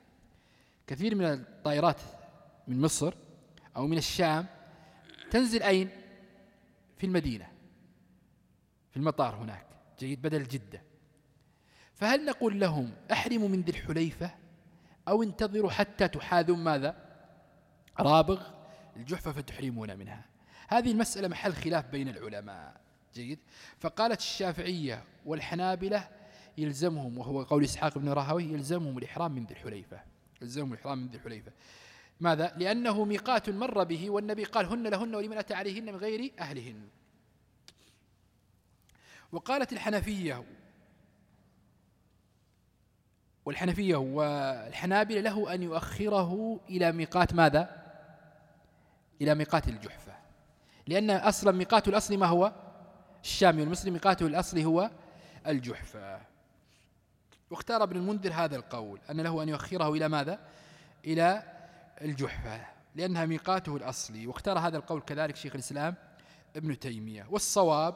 كثير من الطائرات من مصر أو من الشام تنزل أين؟ في المدينة في المطار هناك جيد بدل جدة. فهل نقول لهم أحرموا من ذي الحليفة أو انتظروا حتى تحاذوا ماذا؟ رابغ الجحفة فتحرمون منها. هذه المسألة محل خلاف بين العلماء. جيد. فقالت الشافعية والحنابلة يلزمهم وهو قول إسحاق بن راهوي يلزمهم الإحرام من ذي الحليفة. يلزمهم الإحرام من ذي الحليفة ماذا؟ لأنه ميقات مر به والنبي قال هن لهن ولمن أتى عليهن من غير أهلهن وقالت الحنفية والحنفية والحنابلة له أن يؤخره إلى ميقات ماذا؟ إلى ميقات الجحفة لأن أصلا ميقات الأصل ما هو؟ الشامي والمسلم ميقاته الأصلي هو الجحفة واختار ابن المنذر هذا القول أن له أن يؤخره إلى ماذا؟ إلى الجحفة لأنها ميقاته الأصلي. واختار هذا القول كذلك شيخ الإسلام ابن تيمية. والصواب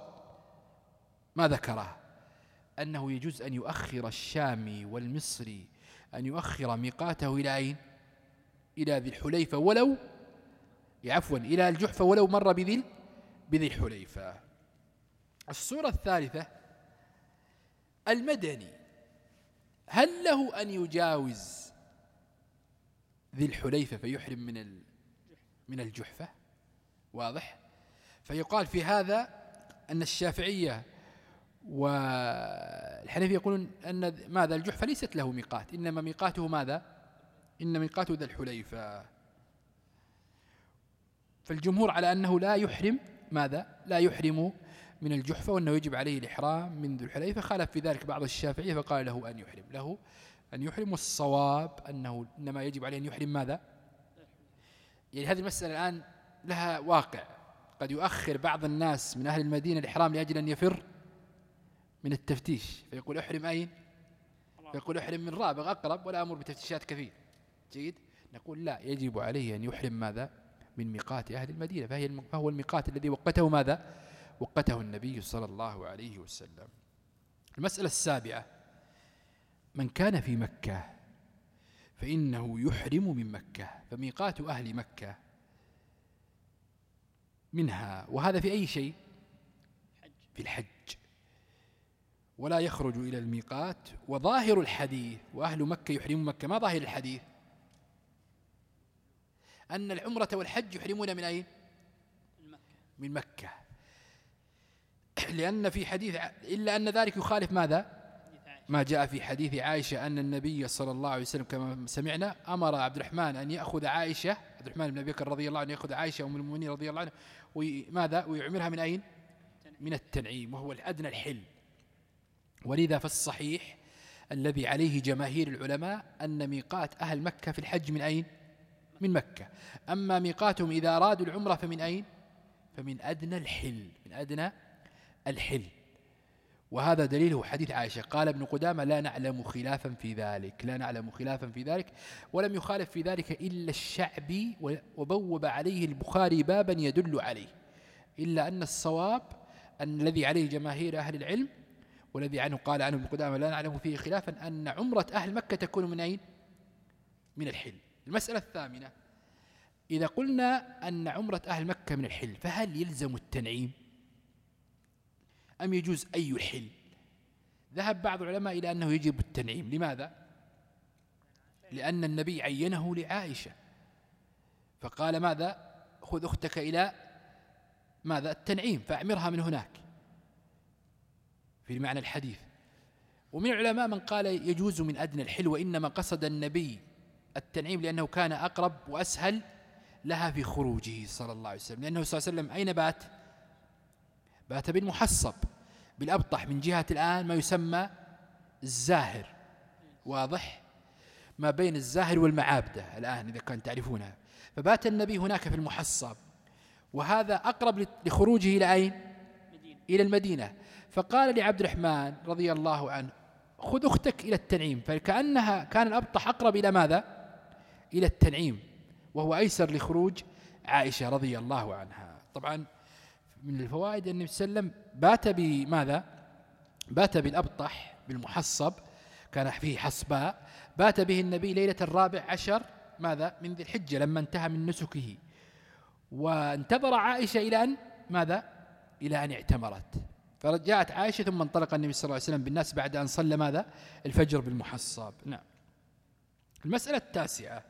ما ذكره أنه يجوز أن يؤخر الشامي والمصري أن يؤخر ميقاته إلى أين؟ إلى ذي الحليفة ولو عفوا إلى الجحفة ولو مر بذي بذي الحليفة. الصورة الثالثة المدني. هل له أن يجاوز ذي الحليفة فيحرم من من الجحفة؟ واضح. فيقال في هذا أن الشافعية والحنفية يقولون أن ماذا؟ الجحفة ليست له ميقات إنما ميقاته ماذا؟ إن ميقاته ذا الحليفة. فالجمهور على أنه لا يحرم ماذا؟ لا يحرم من الجحفة وأنه يجب عليه الإحرام من ذو الحليفة. خالف في ذلك بعض الشافعية فقال له أن يحرم له أن يحرم والصواب أنه إنما يجب عليه أن يحرم ماذا؟ يعني هذه المسألة الآن لها واقع. قد يؤخر بعض الناس من أهل المدينة الإحرام لأجل أن يفر من التفتيش. فيقول احرم أين؟ فيقول احرم من رابغ أقرب ولا أمر بتفتيشات كثير. جيد؟ نقول لا يجب عليه أن يحرم ماذا؟ من ميقات أهل المدينة. فهي فهو الميقات الذي وقته ماذا؟ وقته النبي صلى الله عليه وسلم. المسألة السابعة من كان في مكة فإنه يحرم من مكة فميقات أهل مكة منها وهذا في أي شيء؟ في الحج. ولا يخرج إلى الميقات وظاهر الحديث وأهل مكة يحرمون مكة ما ظاهر الحديث؟ أن العمرة والحج يحرمون من أين؟ من مكة. لأن في حديث إلا أن ذلك يخالف ماذا؟ ما جاء في حديث عائشة أن النبي صلى الله عليه وسلم كما سمعنا أمر عبد الرحمن أن يأخذ عائشة عبد الرحمن بن أبي بكر رضي الله عنه يأخذ عائشة أم المؤمنين رضي الله عنه وماذا ويعمرها من أين؟ من التنعيم وهو الأدنى الحل. ولذا فالصحيح الذي عليه جماهير العلماء أن ميقات أهل مكة في الحج من أين؟ من مكة. أما ميقاتهم إذا أرادوا العمرة فمن أين؟ فمن أدنى الحل من أدنى الحل. وهذا دليله حديث عائشة. قال ابن قدامة لا نعلم خلافا في ذلك. لا نعلم خلافا في ذلك ولم يخالف في ذلك إلا الشعبي وبوب عليه البخاري بابا يدل عليه. إلا أن الصواب أن الذي عليه جماهير أهل العلم والذي عنه قال عنه ابن قدامة لا نعلم فيه خلافا أن عمرة أهل مكة تكون من أين؟ من الحل. المسألة الثامنة إذا قلنا أن عمرة أهل مكة من الحل فهل يلزم التنعيم؟ أم يجوز أي حل ذهب بعض العلماء إلى أنه يجب التنعيم. لماذا؟ لأن النبي عينه لعائشة. فقال ماذا؟ خذ أختك إلى ماذا؟ التنعيم فأعمرها من هناك. في معنى الحديث. ومن العلماء من قال يجوز من أدنى الحل وإنما قصد النبي التنعيم لأنه كان أقرب وأسهل لها في خروجه صلى الله عليه وسلم. لأنه صلى الله عليه وسلم أين بات؟ بات بالمحصب بالأبطح من جهة الآن ما يسمى الزاهر. واضح؟ ما بين الزاهر والمعابدة الآن إذا كان تعرفونها. فبات النبي هناك في المحصب وهذا أقرب لخروجه إلى أين؟ إلى المدينة. فقال لعبد الرحمن رضي الله عنه خذ أختك إلى التنعيم. فكأنها كان الأبطح أقرب إلى ماذا؟ إلى التنعيم وهو أيسر لخروج عائشة رضي الله عنها. طبعا من الفوائد أن النبي صلى الله عليه وسلم بات بماذا؟ بات بالأبطح بالمحصب كان فيه حصباء بات به النبي ليلة الرابع عشر ماذا؟ من ذي الحجة لما انتهى من نسكه. وانتظر عائشة إلى أن ماذا؟ إلى أن اعتمرت. فرجعت عائشة ثم انطلق النبي صلى الله عليه وسلم بالناس بعد أن صلى ماذا؟ الفجر بالمحصب. نعم. المسألة التاسعة.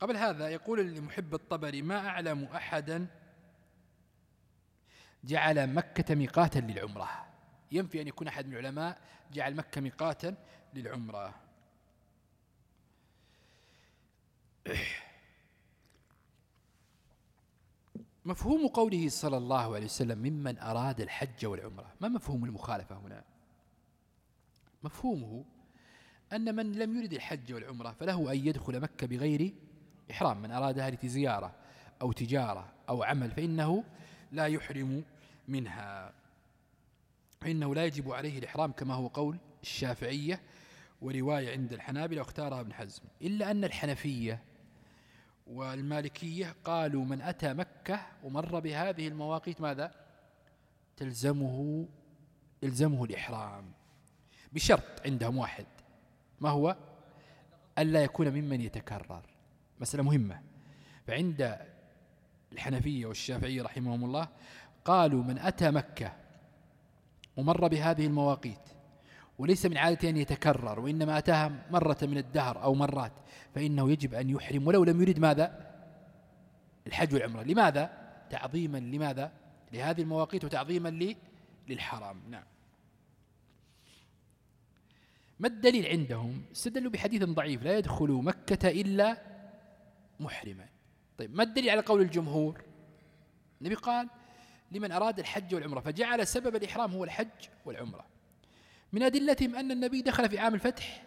قبل هذا يقول لمحب الطبري ما أعلم أحدا جعل مكة ميقاتا للعمرة. ينفي أن يكون أحد من العلماء جعل مكة ميقاتا للعمرة. [CLEARS THROAT] مفهوم قوله صلى الله عليه وسلم ممن أراد الحج والعمرة. ما مفهوم المخالفة هنا؟ مفهومه أن من لم يرد الحج والعمرة فله أن يدخل مكة بغير إحرام من أرادها لزيارة أو تجارة أو عمل فإنه لا يحرم منها. فإنه لا يجب عليه الإحرام كما هو قول الشافعية ورواية عند الحنابلة واختارها ابن حزم. إلا أن الحنفية والمالكية قالوا من أتى مكة ومر بهذه المواقيت ماذا؟ تلزمه يلزمه الإحرام بشرط عندهم واحد ما هو؟ ألا يكون ممن يتكرر. مسألة مهمة. فعند الحنفية والشافعية رحمهم الله قالوا من أتى مكة ومر بهذه المواقيت وليس من عادته أن يتكرر وإنما أتاها مرة من الدهر أو مرات فإنه يجب أن يحرم ولو لم يرد ماذا؟ الحج والعمرة. لماذا؟ تعظيما لماذا؟ لهذه المواقيت وتعظيما للحرام. نعم. ما الدليل عندهم؟ استدلوا بحديث ضعيف لا يدخل مكة إلا محرما طيب ما الدليل على قول الجمهور؟ النبي قال لمن أراد الحج والعمرة. فجعل سبب الإحرام هو الحج والعمرة. من أدلتهم أن النبي دخل في عام الفتح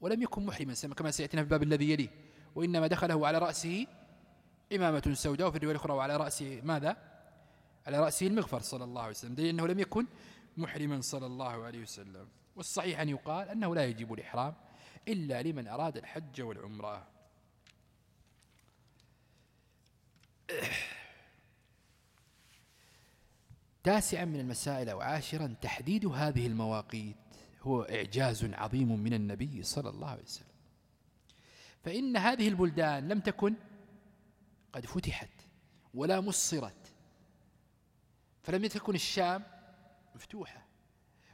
ولم يكن محرما كما سيأتينا في الباب الذي يليه. وإنما دخله على رأسه إمامة سوداء وفي الرواية الأخرى وعلى رأسه ماذا؟ على رأسه المغفر صلى الله عليه وسلم. دليل أنه لم يكن محرما صلى الله عليه وسلم. والصحيح أن يقال أنه لا يجب الإحرام إلا لمن أراد الحج والعمرة. تاسعا من المسائل أو عاشرا تحديد هذه المواقيت هو إعجاز عظيم من النبي صلى الله عليه وسلم. فإن هذه البلدان لم تكن قد فتحت ولا مصرت فلم تكن الشام مفتوحة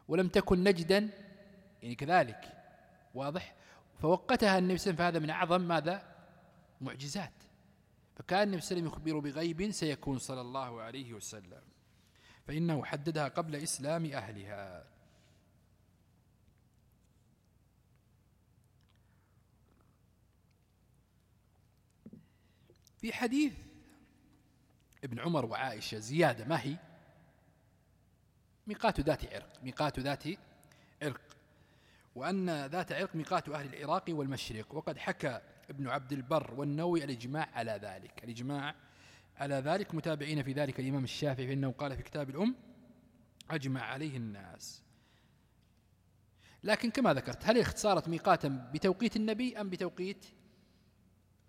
ولم تكن نجدا يعني كذلك واضح؟ فوقتها النبي صلى الله عليه وسلم فهذا من أعظم ماذا؟ معجزات. فكأن النبي صلى الله عليه وسلم يخبر بغيب سيكون صلى الله عليه وسلم. فإنه حددها قبل إسلام أهلها. في حديث ابن عمر وعائشة زيادة ما هي؟ ميقات ذات عرق ميقات ذات عرق. وأن ذات عرق ميقات أهل العراق والمشرق. وقد حكى ابن عبد البر والنووي الإجماع على ذلك. الإجماع على ذلك متابعين في ذلك الإمام الشافعي فإنه قال في كتاب الأم أجمع عليه الناس. لكن كما ذكرت هل اختصارت ميقاتا بتوقيت النبي أم بتوقيت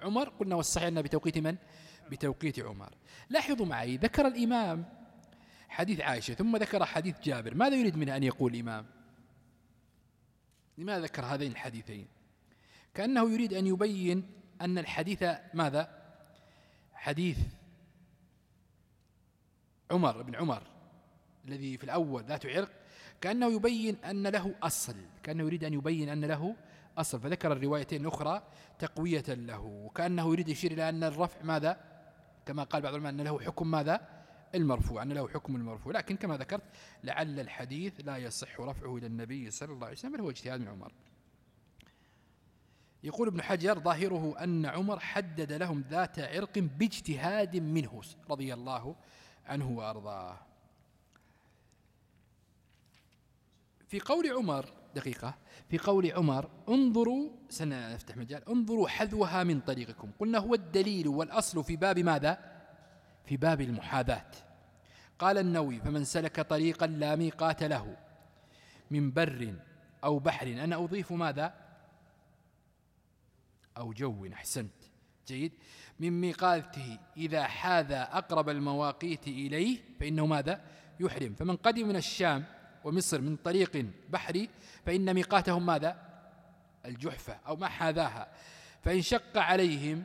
عمر؟ قلنا والصحيح أنها بتوقيت من؟ بتوقيت عمر. لاحظوا معي ذكر الإمام حديث عائشة ثم ذكر حديث جابر. ماذا يريد منه أن يقول الإمام؟ لماذا ذكر هذين الحديثين؟ كأنه يريد أن يبين أن الحديث ماذا؟ حديث عمر بن عمر الذي في الأول ذات عرق كأنه يبين أن له أصل كأنه يريد أن يبين أن له أصل. فذكر الروايتين الأخرى تقوية له وكأنه يريد يشير إلى أن الرفع ماذا؟ كما قال بعض العلماء أن له حكم ماذا؟ المرفوع أن له حكم المرفوع. لكن كما ذكرت لعل الحديث لا يصح رفعه إلى النبي صلى الله عليه وسلم بل هو اجتهاد من عمر. يقول ابن حجر ظاهره أن عمر حدد لهم ذات عرق باجتهاد منه رضي الله عنه وأرضاه. في قول عمر دقيقة في قول عمر انظروا سنفتح مجال انظروا حذوها من طريقكم. قلنا هو الدليل والأصل في باب ماذا؟ في باب المحاذاة. قال النووي فمن سلك طريقا لا ميقات له من بر أو بحر. أنا أضيف ماذا؟ أو جو أحسنت. جيد؟ من ميقاته إذا حاذ أقرب المواقيت إليه فإنه ماذا؟ يحرم. فمن قدم من الشام ومصر من طريق بحري فإن ميقاتهم ماذا؟ الجحفة أو ما حاذاها. فإن شق عليهم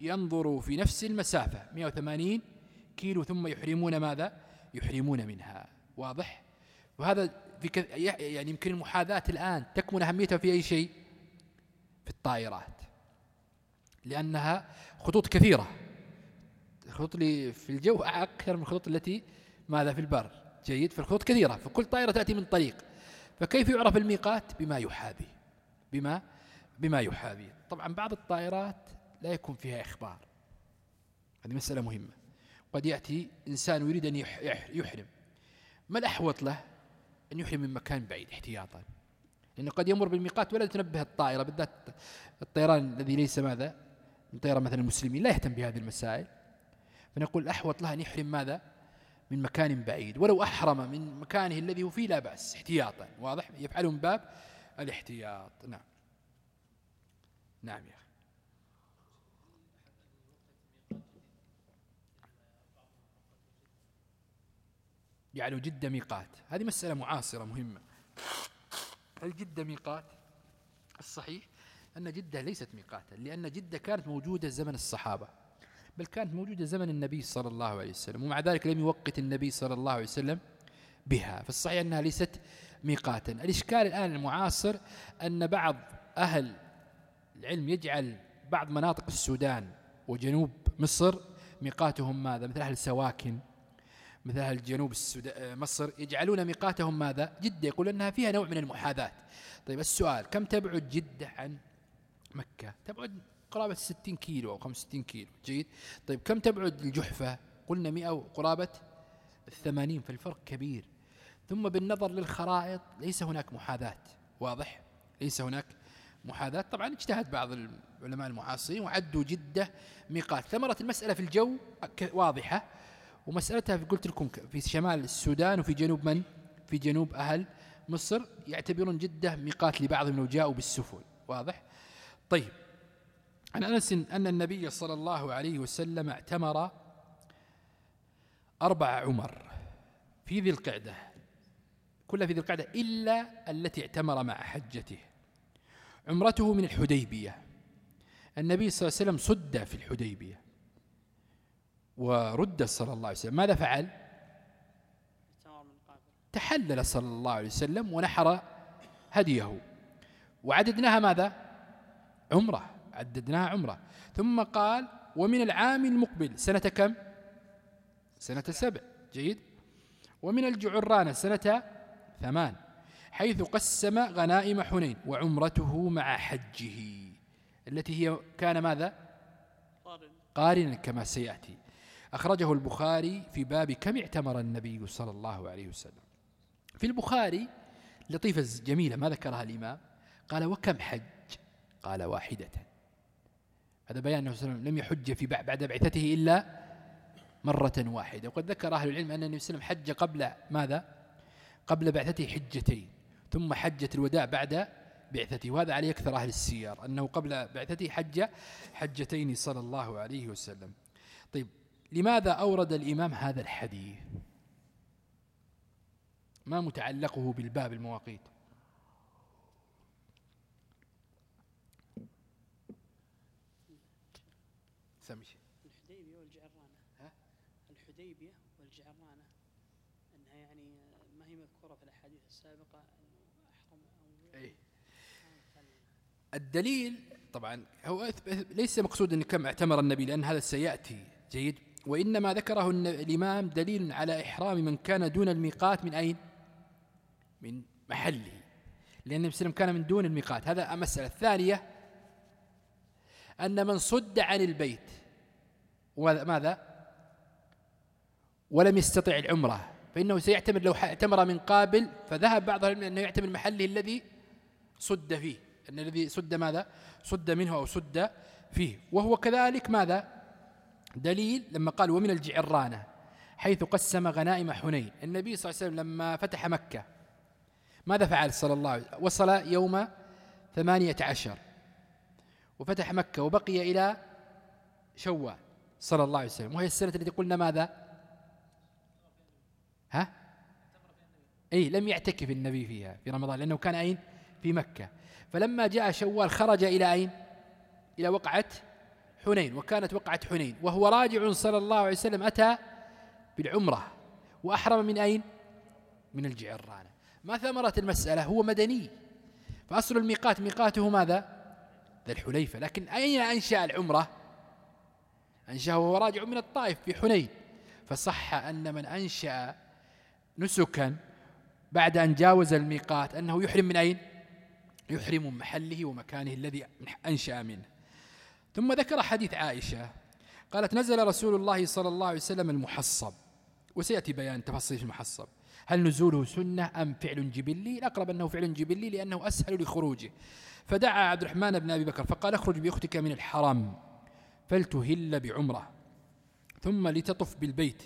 ينظروا في نفس المسافة. 180 كيلو ثم يحرمون ماذا؟ يحرمون منها. واضح؟ وهذا في. يعني يمكن المحاذاة الآن تكمن أهميتها في أي شيء؟ في الطائرات. لأنها خطوط كثيرة. الخطوط اللي في الجو أكثر من الخطوط التي ماذا في البر. جيد فالخطوط كثيرة فكل طائرة تأتي من طريق. فكيف يعرف الميقات؟ بما يحاذي. بما بما يحاذي. طبعا بعض الطائرات لا يكون فيها إخبار. هذه مسألة مهمة. قد يأتي إنسان يريد أن يحرم. ما الأحوط له؟ أن يحرم من مكان بعيد احتياطا. لأنه قد يمر بالميقات ولا تنبه الطائرة بالذات الطيران الذي ليس ماذا؟ من طيران مثلا المسلمين لا يهتم بهذه المسائل. فنقول الأحوط له أن يحرم ماذا؟ من مكان بعيد. ولو أحرم من مكانه الذي هو فيه لا بأس احتياطا. واضح؟ يفعله من باب الاحتياط. نعم. نعم يا أخي. يعني جدة ميقات. هذه مسألة معاصرة مهمة. هل جدة ميقات الصحيح؟ أن جدة ليست ميقاتا لأن جدة كانت موجودة زمن الصحابة بل كانت موجودة زمن النبي صلى الله عليه وسلم ومع ذلك لم يوقت النبي صلى الله عليه وسلم بها. فالصحيح أنها ليست ميقاتا. الإشكال الآن المعاصر أن بعض أهل العلم يجعل بعض مناطق السودان وجنوب مصر ميقاتهم ماذا؟ مثل أهل سواكن مثل أهل جنوب مصر يجعلون ميقاتهم ماذا؟ جدة يقول أنها فيها نوع من المحاذاة. طيب السؤال كم تبعد جدة عن مكة. تبعد قرابة 60 كيلو أو 65 كيلو. جيد؟ طيب كم تبعد الجحفة؟ قلنا 100 وقرابة الثمانين فالفرق كبير. ثم بالنظر للخرائط ليس هناك محاذاة. واضح؟ ليس هناك محاذاة. طبعا اجتهد بعض العلماء المعاصرين وعدوا جدة ميقات. ثمرة المسألة في الجو واضحة. ومسألتها قلت لكم في شمال السودان وفي جنوب من؟ في جنوب أهل مصر. يعتبرون جدة ميقات لبعضهم لو جاءوا بالسفن. واضح؟ طيب عن أنس أن النبي صلى الله عليه وسلم اعتمر أربع عمر في ذي القعدة كلها في ذي القعدة إلا التي اعتمر مع حجته. عمرته من الحديبية. النبي صلى الله عليه وسلم صد في الحديبية ورد صلى الله عليه وسلم. ماذا فعل؟ تحلل صلى الله عليه وسلم ونحر هديه. وعددناها ماذا؟ عمرة عددناها عمرة. ثم قال ومن العام المقبل سنة كم؟ سنة سبع. جيد. ومن الجعرانة سنة ثمان. حيث قسم غنائم حنين وعمرته مع حجه التي هي كان ماذا؟ قارنا كما سيأتي. أخرجه البخاري في باب كم اعتمر النبي صلى الله عليه وسلم. في البخاري لطيفة جميلة ما ذكرها الإمام قال وكم حج؟ قال واحدة. هذا بيان أنه لم يحج في بعد بعثته إلا مرة واحدة. وقد ذكر أهل العلم أن النبي صلى الله عليه وسلم حج قبل ماذا؟ قبل بعثته حجتين ثم حجة الوداع بعد بعثته وهذا عليه أكثر أهل السير أنه قبل بعثته حج حجتين صلى الله عليه وسلم. طيب لماذا أورد الإمام هذا الحديث؟ ما متعلقه بالباب المواقيت؟ سامي. الحديبية والجعرانة. ها؟ الحديبية والجعرانة أنها يعني ما هي مذكورة في الأحاديث السابقة أنه أحرم أو أي الدليل طبعا هو ليس مقصود أن كم اعتمر النبي لأن هذا سيأتي. جيد. وإنما ذكره الإمام دليل على إحرام من كان دون الميقات من أين؟ من محله. لأن النبي صلى الله عليه وسلم كان من دون الميقات. هذا مسألة الثانية أن من صد عن البيت وماذا ولم يستطع العمرة فإنه سيعتمر لو اعتمر من قابل فذهب بعض أنه يعتمر محله الذي صد فيه أن الذي صد ماذا؟ صد منه أو صد فيه. وهو كذلك ماذا؟ دليل لما قال ومن الجعرانة حيث قسم غنائم حنين. النبي صلى الله عليه وسلم لما فتح مكة ماذا فعل صلى الله عليه وسلم؟ وصل يوم ثمانية عشر. وفتح مكة وبقي إلى شوال صلى الله عليه وسلم. وهي السنة التي قلنا ماذا؟ ها؟ أي لم يعتكف النبي فيها في رمضان لأنه كان أين؟ في مكة. فلما جاء شوال خرج إلى أين؟ إلى وقعة حنين وكانت وقعة حنين. وهو راجع صلى الله عليه وسلم أتى بالعمرة وأحرم من أين؟ من الجعرانة. ما ثمرة المسألة؟ هو مدني. فأصل الميقات ميقاته ماذا؟ ذا الحليفة. لكن أين أنشأ العمرة؟ أنشأه وهو راجع من الطائف في حنين. فصح أن من أنشأ نسكا بعد أن جاوز الميقات أنه يحرم من أين؟ يحرم محله ومكانه الذي أنشأ منه. ثم ذكر حديث عائشة قالت نزل رسول الله صلى الله عليه وسلم المحصب. وسيأتي بيان تفاصيل المحصب. هل نزوله سنة أم فعل جبلي؟ الأقرب أنه فعل جبلي لأنه أسهل لخروجه. فدعا عبد الرحمن بن أبي بكر فقال اخرج بأختك من الحرم فلتهل بعمرة ثم لتطف بالبيت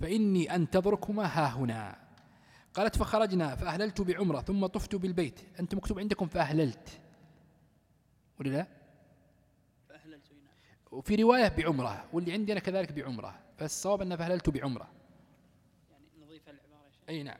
فإني أنتظركما ها هنا. قالت فخرجنا فأهللت بعمرة ثم طفت بالبيت. أنت مكتوب عندكم فأهللت. ولا لا فأهللت وفي رواية بعمرة واللي عندي أنا كذلك بعمرة فالصواب أن فأهللت بعمرة. يعني نضيف العبارة أي نعم.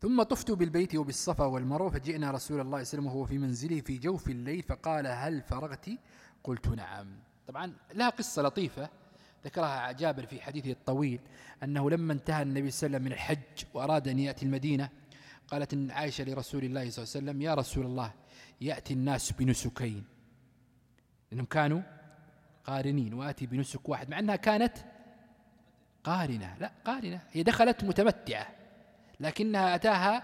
ثم طفت بالبيت وبالصفا والمروة فجئنا رسول الله صلى الله عليه وسلم وهو في منزله في جوف الليل فقال هل فرغت؟ قلت نعم. طبعا لها قصة لطيفة ذكرها جابر في حديثه الطويل أنه لما انتهى النبي صلى الله عليه وسلم من الحج وأراد أن يأتي المدينة قالت عائشة لرسول الله صلى الله عليه وسلم يا رسول الله يأتي الناس بنسكين. لأنهم كانوا قارنين وآتي بنسك واحد مع أنها كانت قارنة لا قارنة هي دخلت متمتعة. لكنها أتاها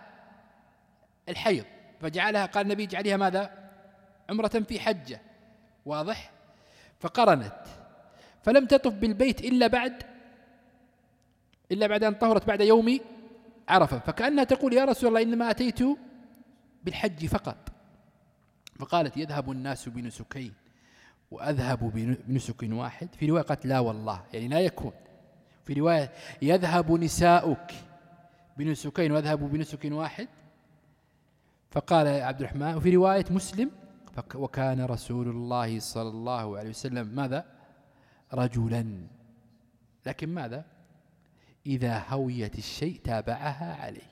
الحيض فجعلها قال النبي اجعلها ماذا؟ عمرة في حجة. واضح؟ فقرنت. فلم تطف بالبيت إلا بعد إلا بعد أن طهرت بعد يوم عرفة. فكأنها تقول يا رسول الله إنما أتيت بالحج فقط. فقالت يذهب الناس بنسكين وأذهب بنسك واحد. في رواية قالت لا والله. يعني لا يكون. في رواية يذهب نساؤك. بنسكين وأذهب بنسك واحد. فقال عبد الرحمن وفي رواية مسلم وكان رسول الله صلى الله عليه وسلم ماذا؟ رجلا. لكن ماذا؟ إذا هويت الشيء تابعها عليه.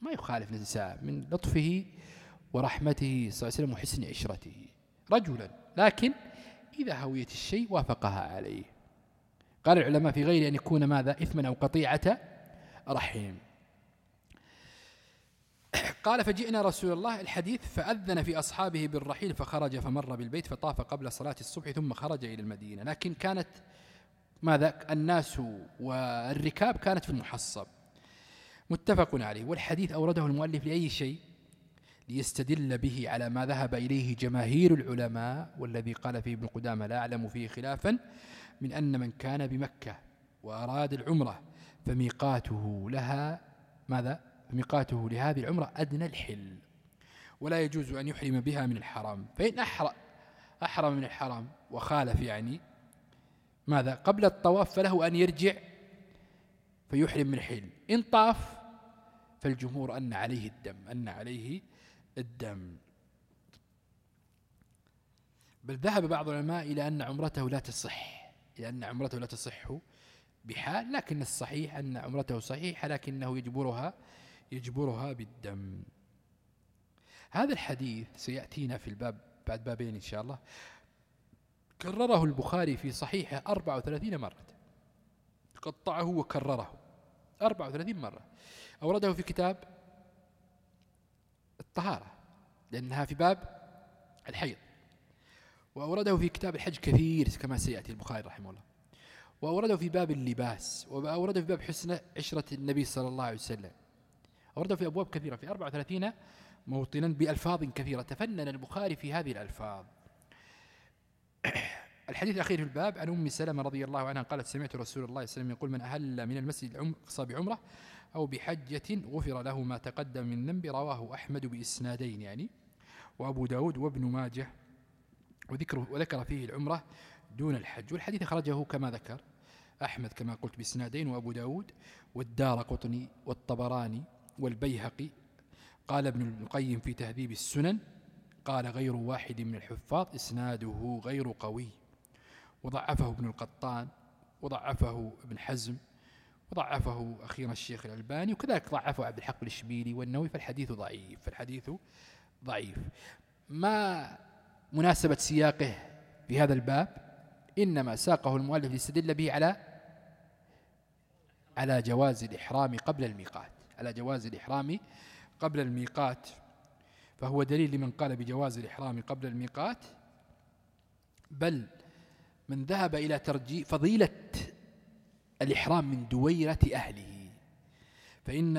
ما يخالف النساء من لطفه ورحمته صلى الله عليه وسلم وحسن عشرته. رجلا. لكن إذا هويت الشيء وافقها عليه. قال العلماء في غير أن يكون ماذا؟ إثما أو قطيعة رحم قال فجئنا رسول الله الحديث فأذن في أصحابه بالرحيل فخرج فمر بالبيت فطاف قبل صلاة الصبح ثم خرج إلى المدينة. لكن كانت ماذا؟ الناس والركاب كانت في المحصب. متفق عليه. والحديث أورده المؤلف لأي شيء؟ ليستدل به على ما ذهب إليه جماهير العلماء والذي قال فيه ابن قدامة لا أعلم فيه خلافا من أن من كان بمكة وأراد العمرة فميقاته لها ماذا؟ ميقاته لهذه العمرة أدنى الحل. ولا يجوز أن يحرم بها من الحرام. فإن أحرم من الحرام وخالف يعني ماذا؟ قبل الطواف فله أن يرجع فيحرم من الحل. إن طاف فالجمهور أن عليه الدم أن عليه الدم. بل ذهب بعض العلماء إلى أن عمرته لا تصح إلى أن عمرته لا تصح. بحال لكن الصحيح أن عمرته صحيحة لكنه يجبرها يجبرها بالدم. هذا الحديث سيأتينا في الباب بعد بابين إن شاء الله. كرره البخاري في صحيحه 34 مرة. قطعه وكرره 34 مرة. أورده في كتاب الطهارة لأنها في باب الحيض. وأورده في كتاب الحج كثير كما سيأتي البخاري رحمه الله. وأورده في باب اللباس وأورده في باب حسن عشرة النبي صلى الله عليه وسلم. أورده في أبواب كثيرة في 34 موطنا بألفاظ كثيرة. تفنن البخاري في هذه الألفاظ. [CLEARS THROAT] الحديث الأخير في الباب عن أم سلمة رضي الله عنها قالت سمعت رسول الله صلى الله عليه وسلم يقول من أهل من المسجد الأقصى بعمرة أو بحجة غفر له ما تقدم من ذنب رواه أحمد بإسنادين يعني وأبو داود وابن ماجه وذكر, وذكر فيه العمرة دون الحج. والحديث أخرجه كما ذكر. أحمد كما قلت بإسنادين وأبو داود والدار قطني والطبراني والبيهقي. قال ابن القيم في تهذيب السنن قال غير واحد من الحفاظ إسناده غير قوي. وضعفه ابن القطان وضعفه ابن حزم وضعفه أخيرا الشيخ الألباني وكذلك ضعفه عبد الحق الشبيلي والنووي فالحديث ضعيف فالحديث ضعيف. ما مناسبة سياقه في هذا الباب؟ إنما ساقه المؤلف ليستدل به على على جواز الإحرام قبل الميقات على جواز الإحرام قبل الميقات. فهو دليل لمن قال بجواز الإحرام قبل الميقات. بل من ذهب إلى ترجيح فضيلة الإحرام من دويرة أهله. فإن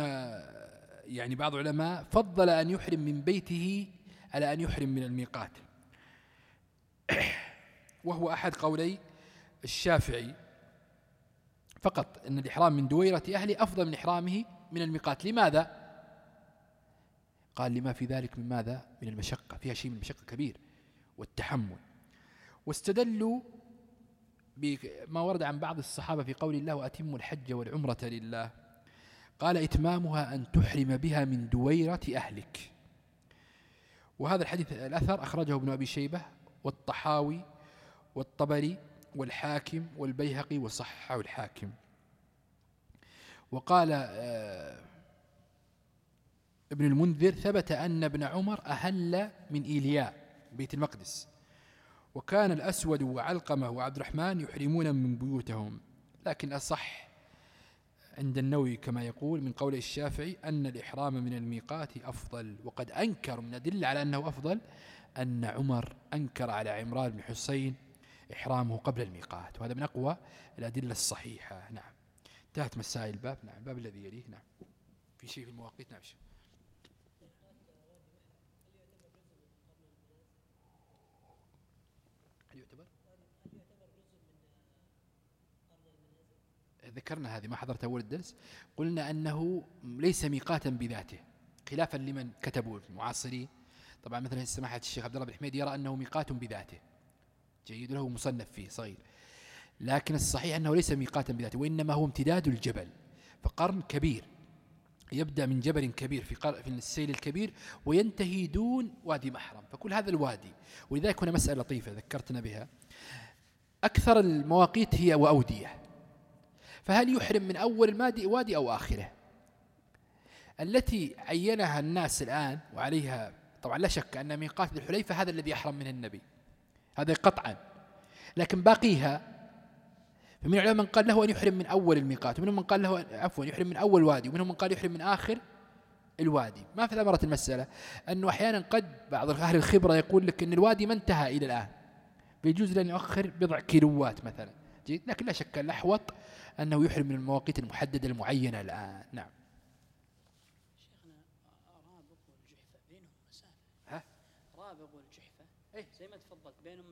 يعني بعض العلماء فضل أن يحرم من بيته على أن يحرم من الميقات. وهو أحد قولي الشافعي. فقط أن الإحرام من دويرة أهله أفضل من إحرامه من الميقات. لماذا؟ قال لما في ذلك من ماذا؟ من المشقة. فيها شيء من المشقة كبير والتحمل. واستدلوا بما ورد عن بعض الصحابة في قول الله وأتم الحج والعمرة لله قال إتمامها أن تحرم بها من دويرة أهلك وهذا الحديث الأثر أخرجه ابن أبي شيبة والطحاوي والطبري والحاكم والبيهقي وصححه الحاكم. وقال آه، ابن المنذر ثبت أن ابن عمر أهل من إيلياء بيت المقدس. وكان الأسود وعلقمة وعبد الرحمن يحرمون من بيوتهم. لكن أصح عند النووي كما يقول من قول الشافعي أن الإحرام من الميقات أفضل. وقد أنكر من أدل على أنه أفضل أن عمر أنكر على عمران بن حسين إحرامه قبل الميقات وهذا من أقوى الأدلة الصحيحة. نعم. انتهت مسائل الباب. نعم. الباب الذي يليه. نعم. في شيء في المواقيت؟ نعم. هل يعتبر؟ ذكرنا هذه ما حضرت أول الدرس. قلنا أنه ليس ميقاتا بذاته خلافا لمن كتبوا المعاصرين طبعا مثلا سماحة الشيخ عبد الله بن حميد يرى أنه ميقات بذاته. جيد له مصنف فيه صغير. لكن الصحيح أنه ليس ميقاتا بذاته وإنما هو امتداد الجبل فقرن كبير. يبدأ من جبل كبير في, في السيل الكبير وينتهي دون وادي محرم. فكل هذا الوادي. ولذلك هنا مسألة لطيفة ذكرتنا بها. أكثر المواقيت هي وأودية. فهل يحرم من أول المادي وادي أو آخره؟ التي عينها الناس الآن وعليها طبعا لا شك أن ميقات الحليفة هذا الذي يحرم منه النبي. هذا قطعا. لكن باقيها فمن العلماء من قال له أن يحرم من أول الميقات ومنهم من قال له عفوا يحرم من أول وادي ومنهم من قال يحرم من آخر الوادي. ما في ثمرة المسألة. أنه أحيانا قد بعض أهل الخبرة يقول لك أن الوادي ما انتهى إلى الآن. بيجوز لأن يؤخر بضع كيلوات مثلا. جيد. لكن لا شك الأحوط أنه يحرم من المواقيت المحددة المعينة الآن. نعم.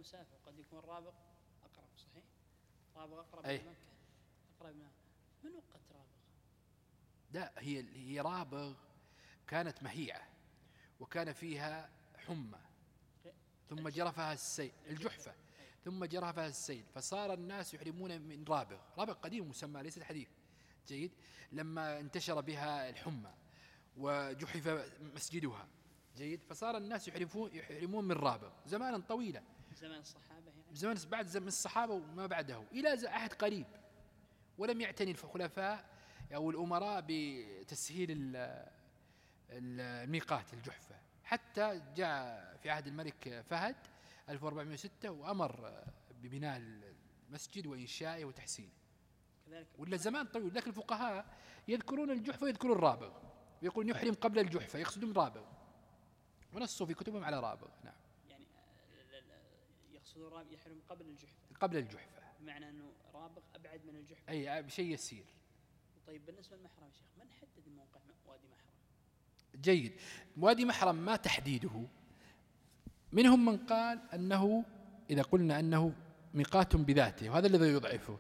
مسافة وقد يكون رابغ أقرب صحيح؟ رابغ أقرب أي؟ من مكة أقرب من من وقت رابغ؟ لا هي هي رابغ كانت مهيعة وكان فيها حمى ثم جرفها السيل الجحفة. ثم جرفها السيل فصار الناس يحرمون من رابغ. رابغ قديم مسمى ليس حديث جيد. لما انتشر بها الحمى وجحف مسجدها. جيد. فصار الناس يحرمون يحرمون من رابغ. زمانا طويلا. زمان الصحابة يعني. زمان بعد زمن الصحابة وما بعده. إلى عهد قريب. ولم يعتني الخلفاء أو الأمراء بتسهيل الميقات الجحفة. حتى جاء في عهد الملك فهد 1406 وأمر ببناء المسجد وإنشائه وتحسينه. ولا زمان طويل. لكن الفقهاء يذكرون الجحفة ويذكرون الرابغ يقولون يحرم قبل الجحفة يقصدون رابغ ونصوا في كتبهم على رابغ نعم. رابغ يحرم قبل الجحفة. قبل الجحفة. بمعنى أنه رابغ أبعد من الجحفة. أي بشيء يسير. طيب بالنسبة للمحرم يا شيخ من حدد موقع وادي محرم؟ جيد. وادي محرم ما تحديده. منهم من قال أنه إذا قلنا أنه ميقات بذاته وهذا الذي يضعفه.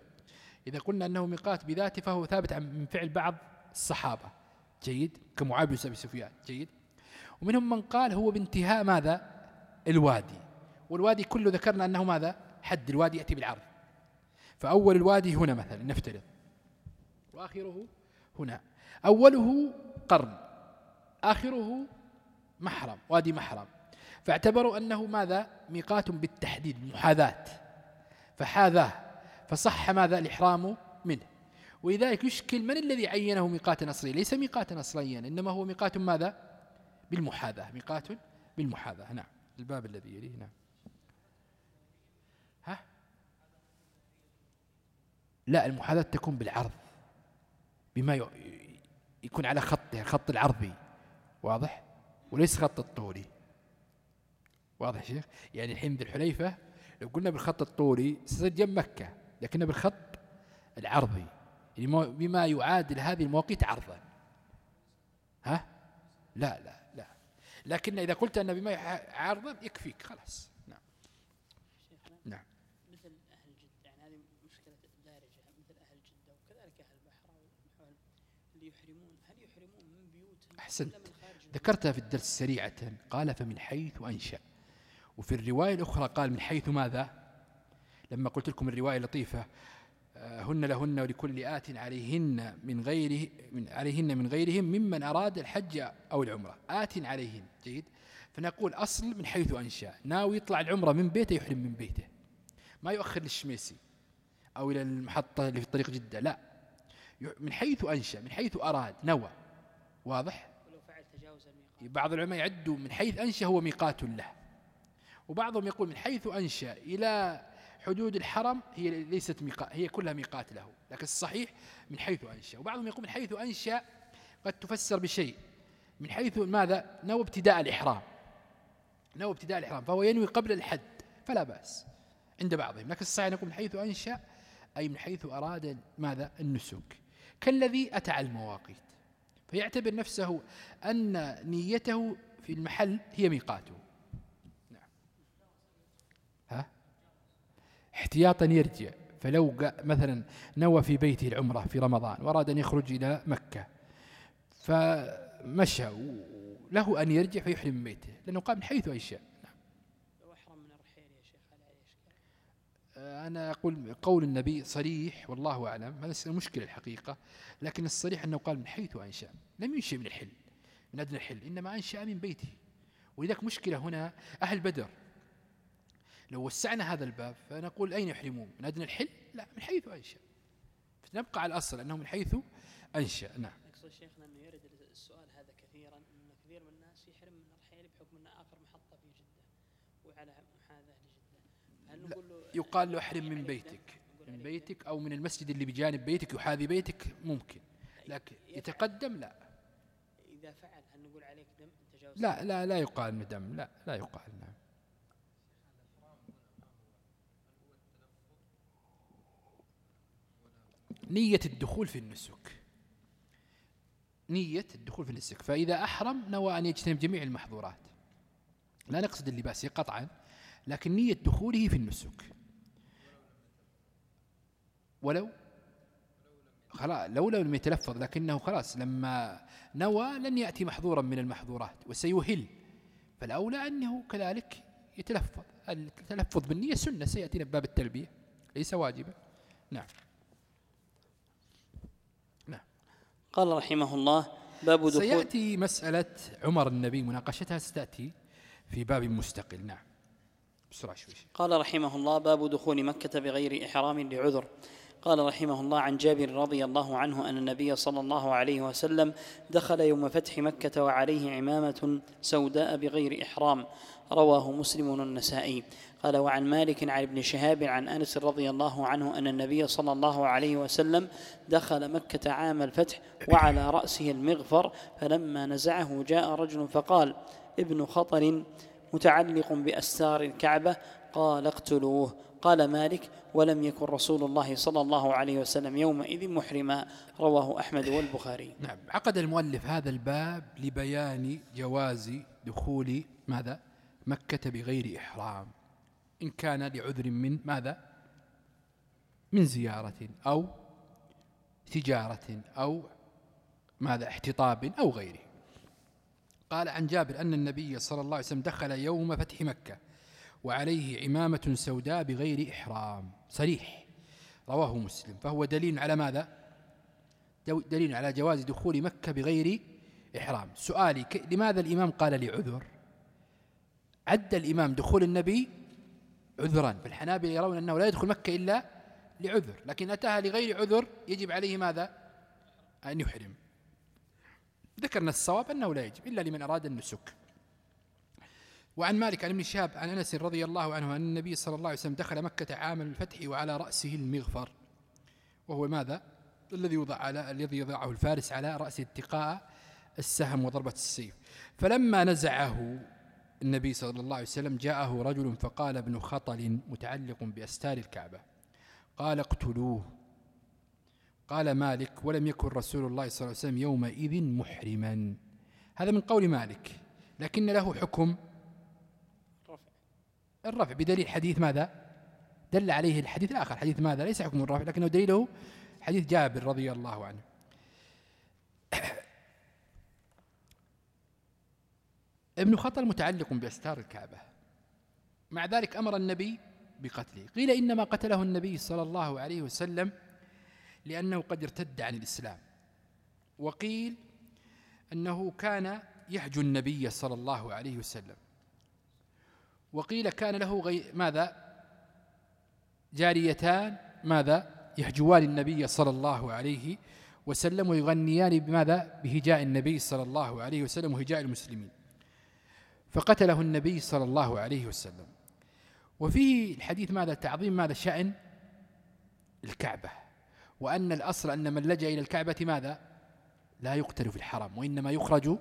إذا قلنا أنه ميقات بذاته فهو ثابت عن من فعل بعض الصحابة. جيد. كمعاوية بن سفيان. جيد. ومنهم من قال هو بانتهاء ماذا؟ الوادي. والوادي كله ذكرنا أنه ماذا؟ حد الوادي يأتي بالعرض. فأول الوادي هنا مثلا نفترض. وآخره هنا. أوله قرن آخره محرم وادي محرم. فاعتبروا أنه ماذا؟ ميقات بالتحديد محاذاة. فحاذاه. فصح ماذا؟ الإحرام منه. ولذلك يشكل من الذي عينه ميقاتا أصليا ليس ميقاتا أصليا إنما هو ميقات ماذا؟ بالمحاذاة. ميقات بالمحاذاة. نعم. الباب الذي يليه نعم. لا المحاذاة تكون بالعرض بما يكون على خطها خط العرضي واضح؟ وليس خط الطولي واضح شيخ؟ يعني الحين ذي الحليفة لو قلنا بالخط الطولي سجن مكة لكن بالخط العرضي. يعني بما يعادل هذه المواقيت عرضا. ها؟ لا لا لا. لكن إذا قلت أن بما عرضا يكفيك خلاص نعم نعم مثل أهل جدة يعني هذه مشكلة دارجة مثل أهل جدة وكذلك أهل البحر اللي يحرمون هل يحرمون من بيوتهم أحسنت ذكرتها في الدرس سريعة. قال فمن حيث أنشأ. وفي الرواية الأخرى قال من حيث ماذا؟ لما قلت لكم الرواية لطيفة. آه، هن لهن ولكل آت عليهن من غيره من عليهن من غيرهم ممن أراد الحج أو العمرة. آت عليهن. جيد. فنقول أصل من حيث أنشأ. ناوي يطلع العمرة من بيته يحرم من بيته. ما يؤخر للشميسي أو إلى المحطة اللي في طريق جدة. لا. من حيث أنشأ من حيث أراد. نوى. واضح ولو فعل تجاوز الميقات بعض العلماء يعدوا من حيث أنشأ هو ميقات له. وبعضهم يقول من حيث أنشأ إلى حدود الحرم هي ليست ميقات هي كلها ميقات له لكن الصحيح من حيث أنشأ. وبعضهم يقول من حيث أنشأ قد تفسر بشيء. من حيث ماذا؟ نوى ابتداء الإحرام. نوى ابتداء الإحرام فهو ينوي قبل الحد فلا بأس عند بعضهم. لكن الصحيح نقول من حيث أنشأ أي من حيث أراد ماذا؟ النسك. كالذي أتى على المواقيت. فيعتبر نفسه أن نيته في المحل هي ميقاته. نعم. ها؟ احتياطا يرجع. فلو مثلا نوى في بيته العمرة في رمضان وأراد أن يخرج إلى مكة فمشى له أن يرجع فيحرم بيته لأنه قام حيث أنشأ أنا أقول قول النبي صريح والله أعلم هذا مشكلة الحقيقة. لكن الصريح أنه قال من حيث أنشأ لم ينشئ من الحل من أدنى الحل إنما أنشأ من بيته. ولذلك مشكلة هنا أهل بدر. لو وسعنا هذا الباب فنقول أين يحرمون؟ من أدنى الحل لا من حيث أنشأ. فنبقى على الأصل أنه من حيث أنشأ. نعم يقصد شيخنا أنه يرد السؤال هذا كثيرا أن كثير من الناس يحرم من الرحيل بحكم أن آخر محطة في جدة وعلى محاذاة لجدة هل نقول له يقال له احرم من بيتك. من بيتك أو من المسجد اللي بجانب بيتك يحاذي بيتك ممكن لكن يتقدم لا. إذا فعل هل نقول عليك دم تجاوز لا لا لا يقال دم لا لا يقال نعم نية الدخول في النسك. نية الدخول في النسك. فإذا أحرم نوى أن يجتنب جميع المحظورات. لا نقصد اللباس قطعا. لكن نية دخوله في النسك. ولو خلاص لو لم يتلفظ لكنه خلاص لما نوى لن يأتي محظورا من المحظورات وسيهل. فالأولى أنه كذلك يتلفظ. التلفظ بالنية سنة سيأتينا بباب التلبية. ليس واجبا. نعم. نعم. قال رحمه الله باب دخول سيأتي مسألة عمر النبي مناقشتها ستأتي في باب مستقل. نعم. بسرعة شوي. قال رحمه الله باب دخول مكة بغير إحرام لعذر. قال رحمه الله عن جابر رضي الله عنه أن النبي صلى الله عليه وسلم دخل يوم فتح مكة وعليه عمامة سوداء بغير إحرام. رواه مسلم النسائي قال وعن مالك عن ابن شهاب عن أنس رضي الله عنه أن النبي صلى الله عليه وسلم دخل مكة عام الفتح وعلى رأسه المغفر فلما نزعه جاء رجل فقال ابن خطر متعلق بأستار الكعبة؟ قال اقتلوه. قال مالك ولم يكن رسول الله صلى الله عليه وسلم يومئذ محرما. رواه أحمد والبخاري. نعم. عقد المؤلف هذا الباب لبيان جواز دخول ماذا؟ مكة بغير إحرام. إن كان لعذر من ماذا؟ من زيارة أو تجارة أو ماذا؟ احتطاب أو غيره. قال عن جابر أن النبي صلى الله عليه وسلم دخل يوم فتح مكة وعليه عمامة سوداء بغير إحرام. صريح. رواه مسلم. فهو دليل على ماذا؟ دليل على جواز دخول مكة بغير إحرام. سؤالي لماذا الإمام قال لي عذر عد الإمام دخول النبي عذرا. فالحنابلة يرون أنه لا يدخل مكة إلا لعذر. لكن أتاها لغير عذر يجب عليه ماذا؟ أن يحرم. ذكرنا الصواب أنه لا يجب إلا لمن أراد النسك. وعن مالك عن ابن شهاب عن أنس رضي الله عنه أن النبي صلى الله عليه وسلم دخل مكة عام الفتح وعلى رأسه المغفر. وهو ماذا؟ الذي يوضع على الذي يضعه الفارس على راسه اتقاء السهم وضربة السيف. فلما نزعه النبي صلى الله عليه وسلم جاءه رجل فقال ابن خطل متعلق بأستار الكعبة. قال اقتلوه. قال مالك ولم يكن رسول الله صلى الله عليه وسلم يومئذ محرما. هذا من قول مالك لكن له حكم. الرفع بدليل حديث ماذا؟ دل عليه الحديث الآخر. حديث ماذا؟ ليس حكم الرفع لكنه دليله حديث جابر رضي الله عنه. [COUGHS] ابن خطل متعلق بأستار الكعبة. مع ذلك أمر النبي بقتله. قيل إنما قتله النبي صلى الله عليه وسلم لأنه قد ارتد عن الإسلام. وقيل أنه كان يحجو النبي صلى الله عليه وسلم. وقيل كان له غي ماذا؟ جاريتان ماذا؟ يهجوان النبي صلى الله عليه وسلم ويغنيان بماذا؟ بهجاء النبي صلى الله عليه وسلم وهجاء المسلمين. فقتله النبي صلى الله عليه وسلم. وفيه الحديث ماذا؟ تعظيم ماذا؟ شأن الكعبة. وأن الأصل أن من لجأ إلى الكعبة ماذا؟ لا يقتل في الحرم وإنما يخرج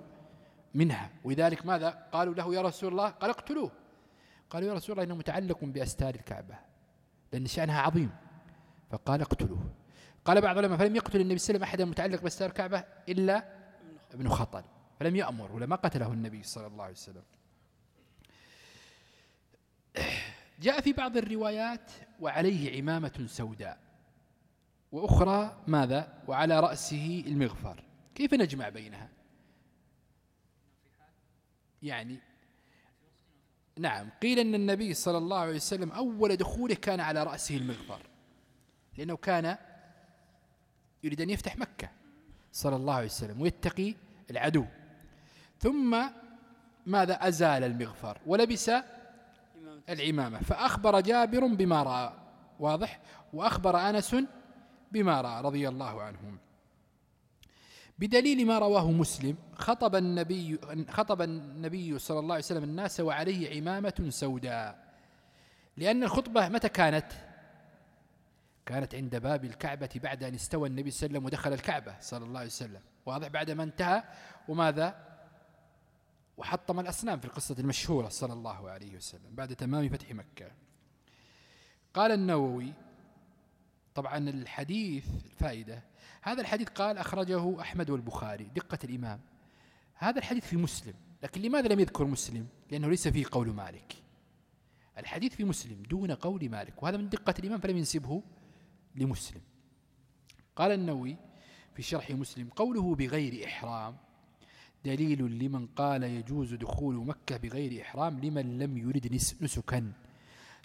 منها. ولذلك ماذا؟ قالوا له يا رسول الله قال اقتلوه. قالوا يا رسول الله إنه متعلق بأستار الكعبة لأن شأنها عظيم. فقال اقتلوه. قال بعض العلماء فلم يقتل النبي صلى الله عليه وسلم أحدا متعلق بأستار الكعبة إلا ابن خطل فلم يأمر ولا ما قتله النبي صلى الله عليه وسلم. جاء في بعض الروايات وعليه عمامة سوداء. وأخرى ماذا؟ وعلى رأسه المغفر. كيف نجمع بينها؟ يعني نعم قيل أن النبي صلى الله عليه وسلم أول دخوله كان على رأسه المغفر لأنه كان يريد أن يفتح مكة صلى الله عليه وسلم ويتقي العدو. ثم ماذا؟ أزال المغفر ولبس العمامة. فأخبر جابر بما رأى واضح؟ وأخبر أنس بما رأى رضي الله عنهم. بدليل ما رواه مسلم خطب النبي خطب النبي صلى الله عليه وسلم الناس وعليه عمامة سوداء. لأن الخطبة متى كانت؟ كانت عند باب الكعبة بعد أن استوى النبي صلى الله عليه وسلم ودخل الكعبة صلى الله عليه وسلم. واضح بعد ما انتهى؟ وماذا؟ وحطم الأصنام في القصة المشهورة صلى الله عليه وسلم بعد تمام فتح مكة. قال النووي طبعا الحديث الفائدة. هذا الحديث قال أخرجه أحمد والبخاري دقة الإمام. هذا الحديث في مسلم لكن لماذا لم يذكر مسلم؟ لأنه ليس فيه قول مالك. الحديث في مسلم دون قول مالك وهذا من دقة الإمام فلم ينسبه لمسلم. قال النووي في شرح مسلم قوله بغير إحرام دليل لمن قال يجوز دخول مكة بغير إحرام لمن لم يرد نسكا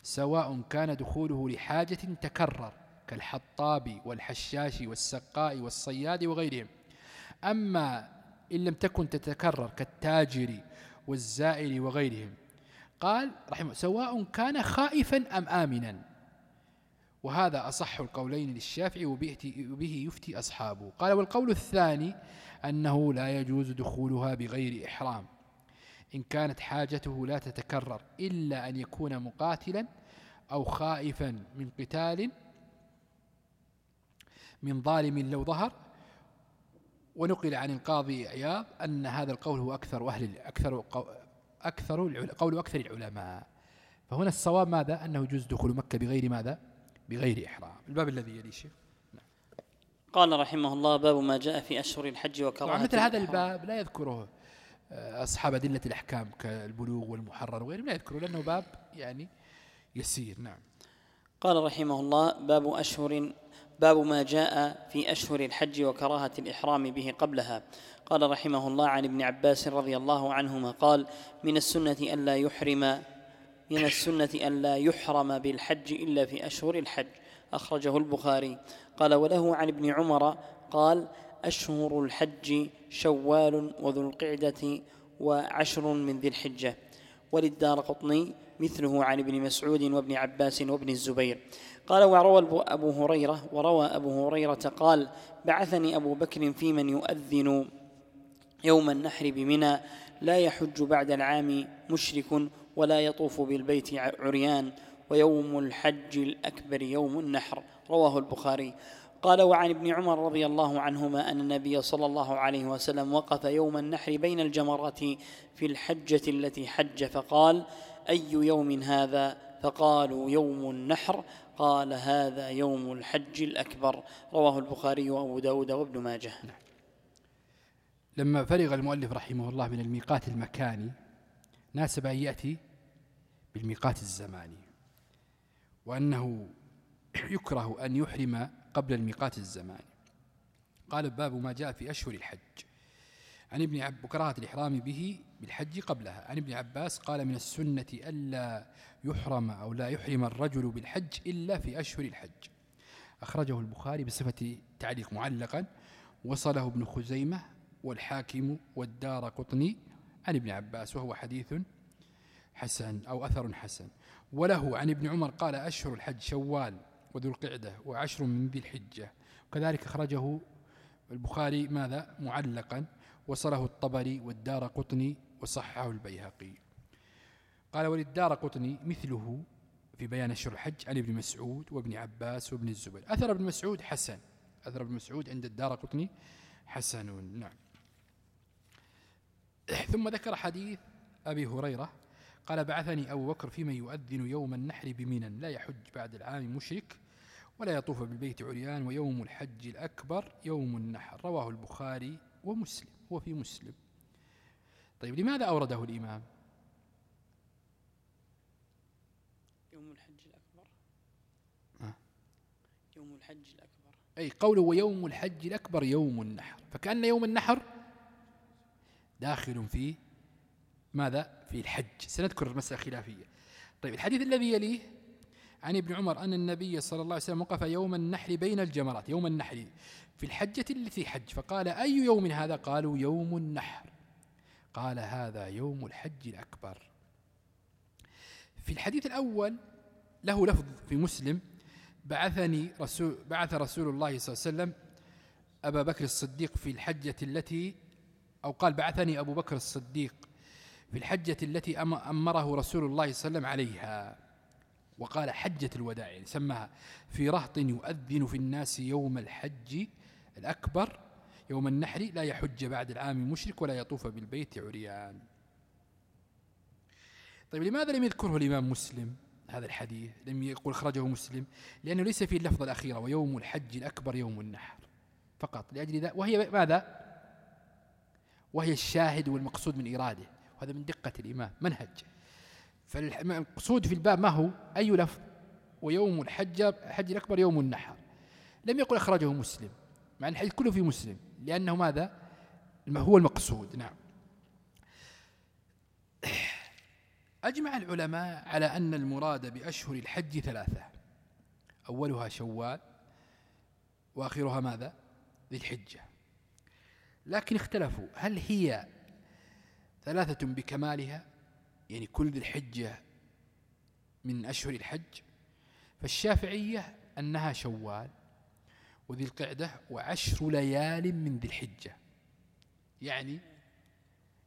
سواء كان دخوله لحاجة تكرر. كالحطاب والحشاش والسقاء والصياد وغيرهم. أما إن لم تكن تتكرر كالتاجر والزائر وغيرهم. قال رحمه سواء كان خائفا أم آمنا. وهذا أصح القولين للشافعي وبه يفتي أصحابه. قال والقول الثاني أنه لا يجوز دخولها بغير إحرام. إن كانت حاجته لا تتكرر إلا أن يكون مقاتلا أو خائفا من قتال من ظالم لو ظهر. ونقل عن القاضي عياض أن هذا القول هو أكثر أهل أكثر أكثر قول أكثر العلماء. فهنا الصواب ماذا؟ أنه يجوز دخول مكة بغير ماذا؟ بغير إحرام. الباب الذي يلي شيخ. نعم. قال رحمه الله باب ما جاء في أشهر الحج وكراهة مثل هذا الباب لا يذكره آه، أصحاب أدلة الأحكام كالبلوغ والمحرر وغيره لا يذكره لأنه باب يعني يسير. نعم. قال رحمه الله باب أشهر باب ما جاء في أشهر الحج وكراهة الإحرام به قبلها. قال رحمه الله عن ابن عباس رضي الله عنهما قال من السنة ألا يحرم من السنة ألا يحرم بالحج إلا في أشهر الحج. أخرجه البخاري. قال وله عن ابن عمر قال أشهر الحج شوال وذو القعدة وعشر من ذي الحجة. وللدار قطني مثله عن ابن مسعود وابن عباس وابن الزبير. قال وروى أبو هريرة وروى أبو هريرة قال بعثني أبو بكر في من يؤذن يوم النحر بمنى لا يحج بعد العام مشرك ولا يطوف بالبيت عريان ويوم الحج الأكبر يوم النحر. رواه البخاري. قال وعن ابن عمر رضي الله عنهما أن النبي صلى الله عليه وسلم وقف يوم النحر بين الجمرات في الحجة التي حج فقال أي يوم هذا؟ فقالوا يوم النحر. قال هذا يوم الحج الأكبر. رواه البخاري وأبو داود وابن ماجه. لما فرغ المؤلف رحمه الله من الميقات المكاني ناسب أن يأتي بالميقات الزماني وأنه يكره أن يحرم قبل الميقات الزماني. قال باب ما جاء في أشهر الحج. عن ابن عب كراهة الإحرام به بالحج قبلها. عن ابن عباس قال من السنة ألا يحرم أو لا يحرم الرجل بالحج إلا في أشهر الحج. أخرجه البخاري بصفة تعليق معلقا. وصله ابن خزيمة والحاكم والدار قطني عن ابن عباس وهو حديث حسن أو أثر حسن. وله عن ابن عمر قال أشهر الحج شوال وذو القعدة وعشر من ذي الحجة. وكذلك أخرجه البخاري ماذا؟ معلقا. وصله الطبري والدار قطني وصححه البيهقي. قال وللدار قطني مثله في بيان أشهر الحج عن ابن مسعود وابن عباس وابن الزبير. أثر ابن مسعود حسن. أثر ابن مسعود عند الدار قطني حسن. نعم. ثم ذكر حديث أبي هريرة قال بعثني أبو بكر فيمن يؤذن يوم النحر بمنى لا يحج بعد العام مشرك ولا يطوف بالبيت عريان ويوم الحج الأكبر يوم النحر. رواه البخاري ومسلم. هو في مسلم. طيب لماذا أورده الإمام؟ يوم الحج الأكبر. آه. يوم الحج الأكبر. أي قوله ويوم الحج الأكبر يوم النحر. فكأن يوم النحر داخل في ماذا؟ في الحج. سنذكر المسألة خلافية طيب الحديث الذي يليه عن ابن عمر أن النبي صلى الله عليه وسلم وقف يوم النحر بين الجمرات. يوم النحر. في الحجة التي حج. فقال أي يوم هذا؟ قالوا يوم النحر. قال هذا يوم الحج الأكبر. في الحديث الأول له لفظ في مسلم بعثني رسول بعث رسول الله صلى الله عليه وسلم أبا بكر الصديق في الحجة التي أو قال بعثني أبو بكر الصديق في الحجة التي أمره رسول الله صلى الله عليه وسلم عليها. وقال حجة الوداع يعني سماها في رهط يؤذن في الناس يوم الحج الأكبر يوم النحر لا يحج بعد العام مشرك ولا يطوف بالبيت عريان. طيب لماذا لم يذكره الإمام مسلم هذا الحديث؟ لم يقول خرجه مسلم لأنه ليس فيه اللفظة الأخيرة ويوم الحج الأكبر يوم النحر فقط. لأجل ذا وهي ماذا؟ وهي الشاهد والمقصود من إراده وهذا من دقة الإمام منهج. فالمقصود في الباب ما هو؟ أي لفظ؟ ويوم الحج الحج الأكبر يوم النحر. لم يقل أخرجه مسلم. مع الحديث كله في مسلم لأنه ماذا؟ ما هو المقصود نعم. أجمع العلماء على أن المراد بأشهر الحج ثلاثة. أولها شوال وآخرها ماذا؟ ذي الحجة. لكن اختلفوا هل هي ثلاثة بكمالها؟ يعني كل ذي الحجة من أشهر الحج؟ فالشافعية أنها شوال وذي القعدة وعشر ليال من ذي الحجة. يعني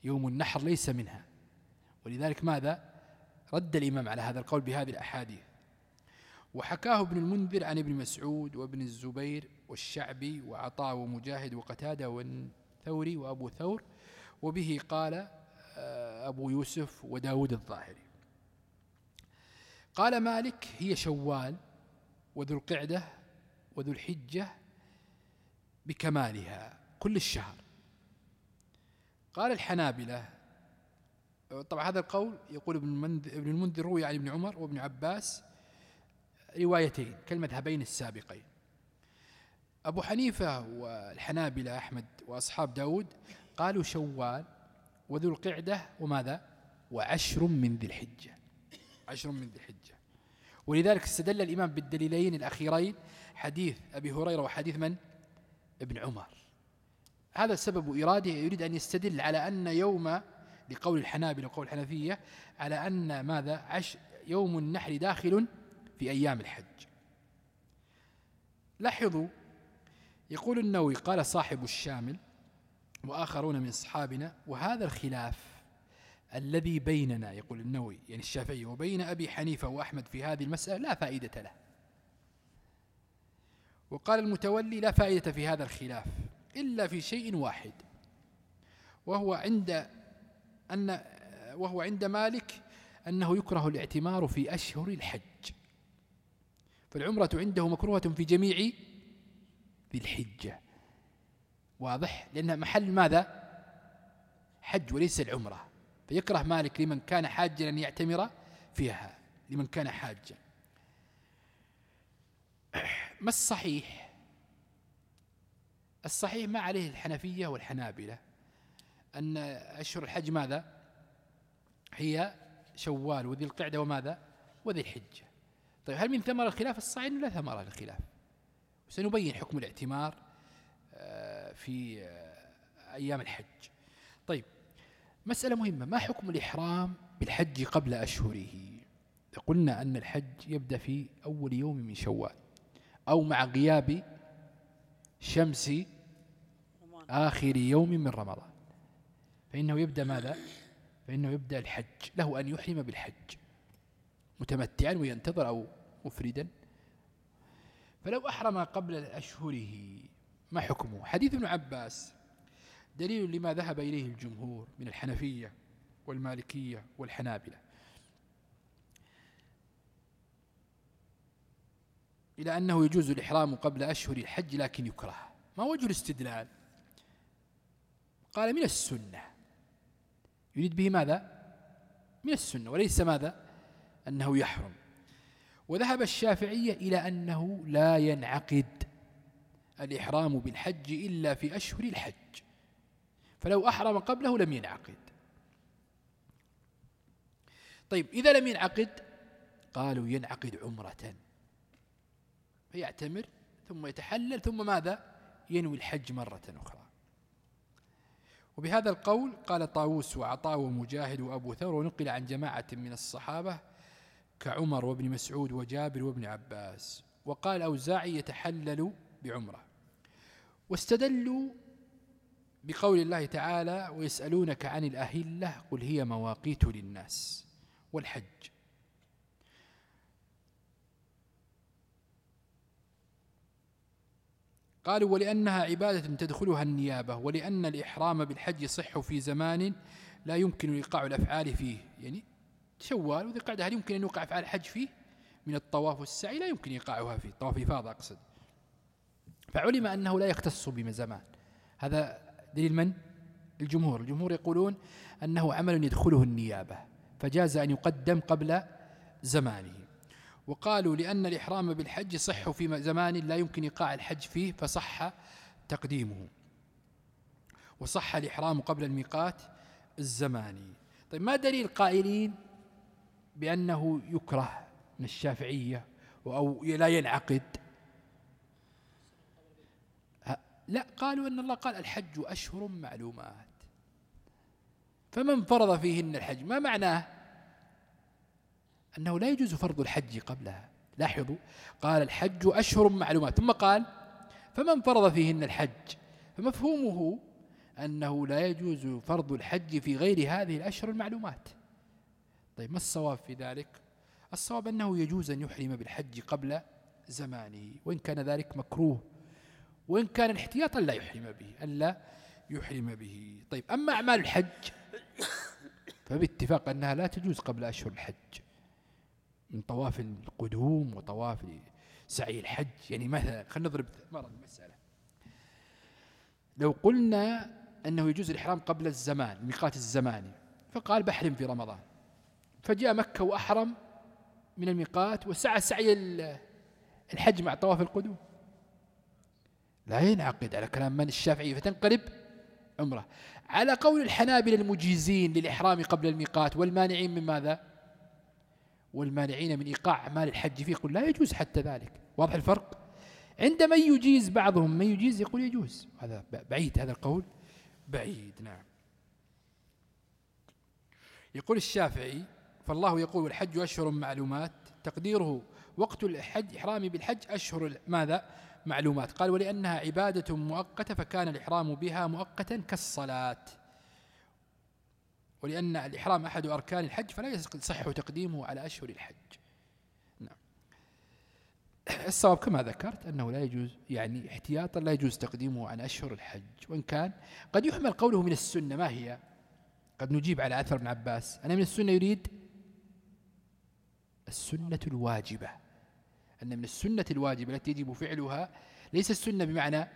يوم النحر ليس منها. ولذلك ماذا؟ رد الإمام على هذا القول بهذه الأحاديث. وحكاه ابن المنذر عن ابن مسعود وابن الزبير والشعبي وعطاء ومجاهد وقتادة والثوري وأبو ثور. وبه قال آه، أبو يوسف وداود الظاهري. قال مالك هي شوال وذو القعدة وذو الحجة بكمالها كل الشهر. قال الحنابلة طبعا هذا القول يقول ابن المنذر, ابن المنذر روي عن ابن عمر وابن عباس روايتين كالمذهبين السابقين. أبو حنيفة والحنابلة أحمد وأصحاب داود قالوا شوال وذو القعدة وماذا؟ وعشر من ذي الحجة. عشر من ذي الحجة. ولذلك استدل الإمام بالدليلين الأخيرين حديث أبي هريرة وحديث من؟ ابن عمر. هذا سبب إراده يريد أن يستدل على أن يوم لقول الحنابلة وقول الحنفية على أن ماذا؟ عش يوم النحر داخل في أيام الحج. لاحظوا يقول النووي قال صاحب الشامل وآخرون من أصحابنا وهذا الخلاف الذي بيننا يقول النووي يعني الشافعي وبين أبي حنيفة وأحمد في هذه المسألة لا فائدة له. وقال المتولي لا فائدة في هذا الخلاف إلا في شيء واحد وهو عند أن وهو عند مالك أنه يكره الاعتمار في أشهر الحج. فالعمرة عنده مكروهة في جميع ذي الحجة. واضح؟ لأنها محل ماذا؟ حج وليس العمرة. فيكره مالك لمن كان حاجا أن يعتمر فيها لمن كان حاجا. ما الصحيح؟ الصحيح ما عليه الحنفية والحنابلة. أن أشهر الحج ماذا؟ هي شوال وذي القعدة وماذا؟ وذي الحجة. طيب هل من ثمر الخلاف؟ الصحيح لا ثمر للخلاف. سنبين حكم الاعتمار آه، في آه، أيام الحج. طيب مسألة مهمة. ما حكم الإحرام بالحج قبل أشهره؟ قلنا أن الحج يبدأ في أول يوم من شوال. أو مع غياب شمس آخر يوم من رمضان. فإنه يبدأ ماذا؟ فإنه يبدأ الحج. له أن يحرم بالحج. متمتعا وينتظر أو مفردا. فلو أحرم قبل أشهره ما حكمه؟ حديث ابن عباس. دليل لما ذهب إليه الجمهور من الحنفية والمالكية والحنابلة. إلى أنه يجوز الإحرام قبل أشهر الحج لكن يكره. ما وجه الاستدلال؟ قال من السنة. يريد به ماذا؟ من السنة وليس ماذا؟ أنه يحرم. وذهب الشافعية إلى أنه لا ينعقد الإحرام بالحج إلا في أشهر الحج. فلو أحرم قبله لم ينعقد. طيب إذا لم ينعقد قالوا ينعقد عمرة. فيعتمر ثم يتحلل ثم ماذا؟ ينوي الحج مرة أخرى. وبهذا القول قال طاووس وعطاء ومجاهد وأبو ثور ونقل عن جماعة من الصحابة كعمر وابن مسعود وجابر وابن عباس. وقال أوزاعي يتحلل بعمرة. واستدلوا بقول الله تعالى ويسألونك عن الأهلة قل هي مواقيت للناس والحج. قالوا ولأنها عبادة تدخلها النيابة ولأن الإحرام بالحج يصح في زمان لا يمكن إيقاع الأفعال فيه. يعني شوال وذي قعدة هل يمكن أن يوقع أفعال الحج فيه؟ من الطواف والسعي لا يمكن إيقاعها فيه. طواف إفاضة أقصد. فعلم أنه لا يختص بزمان هذا دليل من؟ الجمهور. الجمهور يقولون أنه عمل يدخله النيابة فجاز أن يقدم قبل زمانه. وقالوا لأن الإحرام بالحج صح في زمان لا يمكن إيقاع الحج فيه فصح تقديمه. وصح الإحرام قبل الميقات الزماني طيب ما دليل قائلين بأنه يكره من الشافعية أو لا ينعقد؟ لا قالوا أن الله قال الحج أشهر معلومات. فمن فرض فيهن الحج ما معناه؟ أنه لا يجوز فرض الحج قبلها. لاحظوا قال الحج أشهر معلومات. ثم قال فمن فرض فيهن الحج؟ فمفهومه أنه لا يجوز فرض الحج في غير هذه الأشهر المعلومات. طيب ما الصواب في ذلك؟ الصواب أنه يجوز أن يحرم بالحج قبل زمانه وإن كان ذلك مكروه وإن كان احتياطا لا يحرم به ألا يحرم به. طيب أما أعمال الحج فباتفاق أنها لا تجوز قبل أشهر الحج. من طواف القدوم وطواف سعي الحج. يعني مثلا خلينا نضرب مرة المسألة لو قلنا أنه يجوز الإحرام قبل الزمان الميقات الزماني فقال بحرم في رمضان. فجاء مكة وأحرم من الميقات وسعى سعي الحج مع طواف القدوم. لا ينعقد على كلام من الشافعي فتنقلب عمرة. على قول الحنابل المجيزين للإحرام قبل الميقات والمانعين من ماذا؟ والمانعين من إيقاع أعمال الحج فيه يقول لا يجوز حتى ذلك. واضح الفرق؟ عندما يجيز بعضهم من يجيز؟ يقول يجوز. هذا بعيد هذا القول. بعيد نعم. يقول الشافعي فالله يقول الحج أشهر معلومات. تقديره وقت الحج إحرامي بالحج أشهر ماذا؟ معلومات. قال ولأنها عبادة مؤقتة فكان الإحرام بها مؤقتا كالصلاة. ولأن الإحرام أحد أركان الحج فلا يصح تقديمه على أشهر الحج. نعم. الصواب كما ذكرت أنه لا يجوز يعني احتياطا لا يجوز تقديمه عن أشهر الحج. وإن كان قد يحمل قوله من السنة ما هي؟ قد نجيب على أثر ابن عباس. أنا من السنة يريد السنة الواجبة. أن من السنة الواجبة التي يجب فعلها ليس السنة بمعنى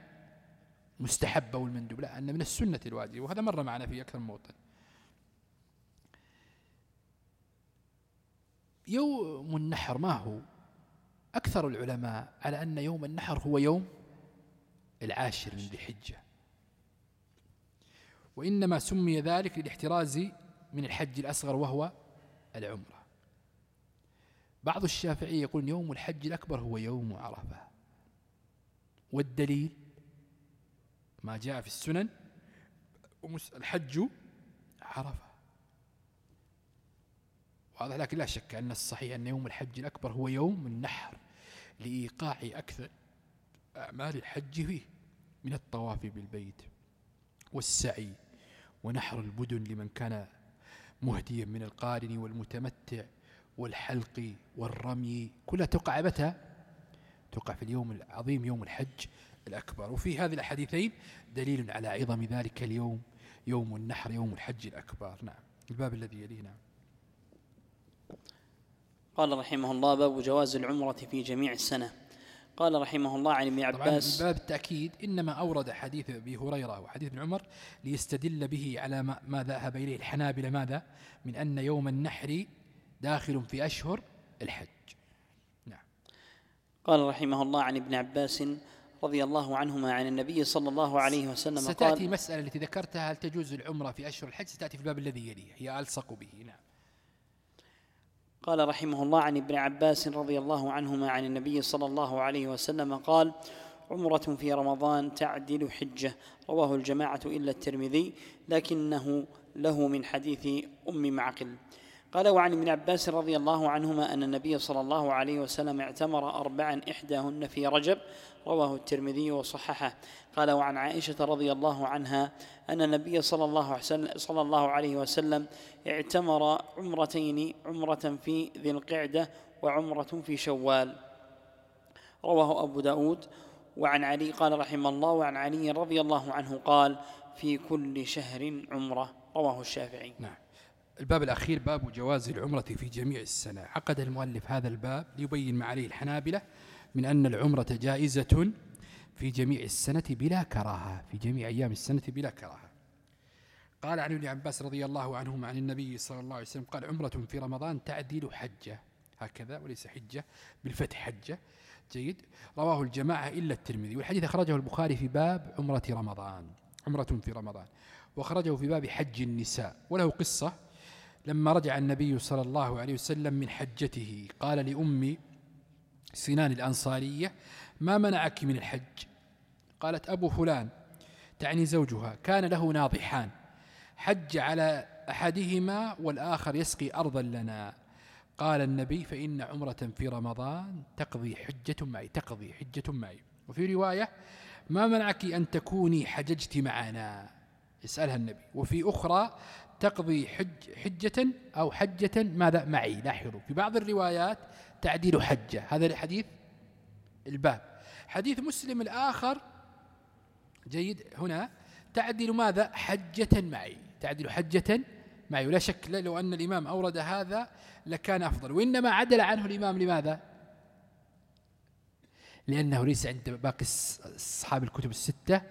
مستحب أو المندوب لا أن من السنة الواجبة. وهذا مر معنا في أكثر من موطن. يوم النحر ما هو؟ أكثر العلماء على أن يوم النحر هو يوم العاشر من ذي الحجة. وإنما سمي ذلك للاحتراز من الحج الأصغر وهو العمرة. بعض الشافعية يقول يوم الحج الأكبر هو يوم عرفة. والدليل؟ ما جاء في السنن الحج عرفة. واضح لكن لا شك أن الصحيح أن يوم الحج الأكبر هو يوم النحر لإيقاع أكثر أعمال الحج فيه من الطواف بالبيت والسعي ونحر البدن لمن كان مهديا من القارن والمتمتع والحلق والرمي كلها تقع متى تقع في اليوم العظيم يوم الحج الأكبر. وفي هذه الحديثين دليل على عظم ذلك اليوم يوم النحر يوم الحج الأكبر. نعم الباب الذي يليه نعم. قال رحمه الله باب جواز العمرة في جميع السنة. قال رحمه الله عن ابن عباس باب التأكيد إنما أورد حديث أبي هريرة وحديث ابن عمر ليستدل به على ما, ذهب إليه الحنابلة. ماذا؟ من أن يوم النحر داخل في أشهر الحج. نعم. قال رحمه الله عن ابن عباس رضي الله عنهما عن النبي صلى الله عليه وسلم ستأتي قال مسألة التي ذكرتها هل تجوز العمرة في أشهر الحج؟ ستأتي في الباب الذي يليه هي ألصق به. نعم. قال رحمه الله عن ابن عباس رضي الله عنهما عن النبي صلى الله عليه وسلم قال عمرة في رمضان تعدل حجة. رواه الجماعة إلا الترمذي لكنه له من حديث أم معقل. قال وعن ابن عباس رضي الله عنهما أن النبي صلى الله عليه وسلم اعتمر أربعا إحداهن في رجب. رواه الترمذي وصححه. قال وعن عائشة رضي الله عنها أن النبي صلى الله صلى الله عليه وسلم اعتمر عمرتين عمرة في ذي القعدة وعمرة في شوال. رواه أبو داود. وعن علي قال رحمه الله وعن علي رضي الله عنه قال في كل شهر عمرة. رواه الشافعي. نعم. الباب الأخير باب جواز العمرة في جميع السنة. عقد المؤلف هذا الباب ليبين ما عليه الحنابلة من أن العمرة جائزة في جميع السنة بلا كراهة في جميع أيام السنة بلا كراهة. قال عن ابن عباس رضي الله عنهما عن النبي صلى الله عليه وسلم قال عمرة في رمضان تعديل حجة. هكذا وليس حجة بالفتح حجة. جيد. رواه الجماعة إلا الترمذي. والحديث أخرجه البخاري في باب عمرة رمضان. عمرة في رمضان. وأخرجه في باب حج النساء. وله قصة لما رجع النبي صلى الله عليه وسلم من حجته قال لأم سنان الأنصارية ما منعك من الحج؟ قالت أبو فلان تعني زوجها كان له ناضحان حج على أحدهما والآخر يسقي أرضا لنا. قال النبي فإن عمرة في رمضان تقضي حجة معي تقضي حجة معي. وفي رواية ما منعك أن تكوني حججت معنا؟ يسألها النبي. وفي أخرى تقضي حج حجة أو حجة ماذا؟ معي. لاحظوا في بعض الروايات تعديل حجة. هذا الحديث الباب. حديث مسلم الآخر جيد. هنا تعدل ماذا؟ حجة معي. تعدل حجة معي. ولا شك لو أن الإمام أورد هذا لكان أفضل. وإنما عدل عنه الإمام لماذا؟ لأنه ليس عند باقي أصحاب الكتب الستة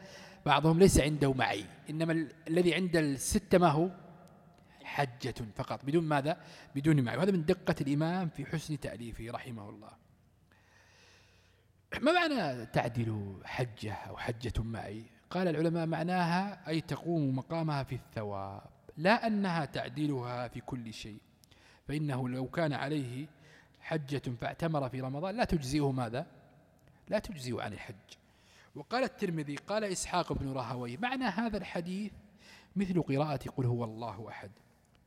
بعضهم ليس عنده معي. إنما الذي عند الستة ما هو؟ حجة فقط بدون ماذا؟ بدون معي. وهذا من دقة الإمام في حسن تأليفه رحمه الله. ما معنى تعدل حجة أو حجة معي؟ قال العلماء معناها أي تقوم مقامها في الثواب لا أنها تعديلها في كل شيء. فإنه لو كان عليه حجة فاعتمر في رمضان لا تجزئه ماذا؟ لا تجزئه عن الحج. وقال الترمذي قال إسحاق بن راهوي معنى هذا الحديث مثل قراءة قل هو الله أحد.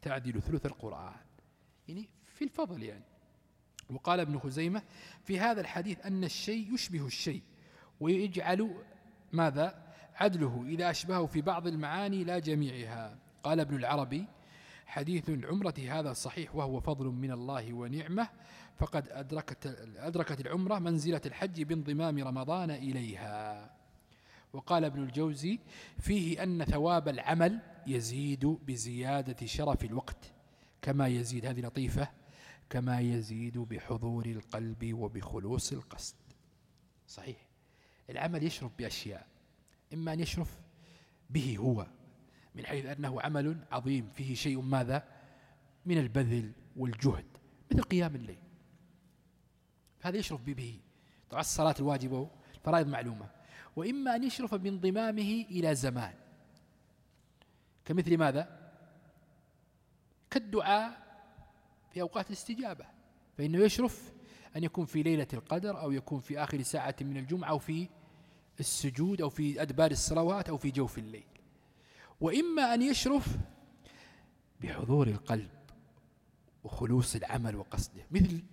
تعدل ثلث القرآن. يعني في الفضل يعني. وقال ابن خزيمة في هذا الحديث أن الشيء يشبه الشيء ويجعل ماذا؟ عدله إذا أشبهه في بعض المعاني لا جميعها. قال ابن العربي حديث العمرة هذا صحيح وهو فضل من الله ونعمة فقد أدركت, أدركت العمرة منزلة الحج بانضمام رمضان إليها. وقال ابن الجوزي فيه أن ثواب العمل يزيد بزيادة شرف الوقت كما يزيد هذه لطيفة كما يزيد بحضور القلب وبخلوص القصد. صحيح. العمل يشرف بأشياء إما أن يشرف به هو من حيث أنه عمل عظيم فيه شيء ماذا؟ من البذل والجهد مثل قيام الليل. هذا يشرف به. طبعا الصلاة الواجبة فرائض معلومة. وإما أن يشرف بانضمامه إلى زمان. كمثل ماذا؟ كالدعاء في أوقات الاستجابة. فإنه يشرف أن يكون في ليلة القدر أو يكون في آخر ساعة من الجمعة أو في السجود أو في أدبار الصلوات أو في جوف الليل. وإما أن يشرف بحضور القلب وخلوص العمل وقصده. مثل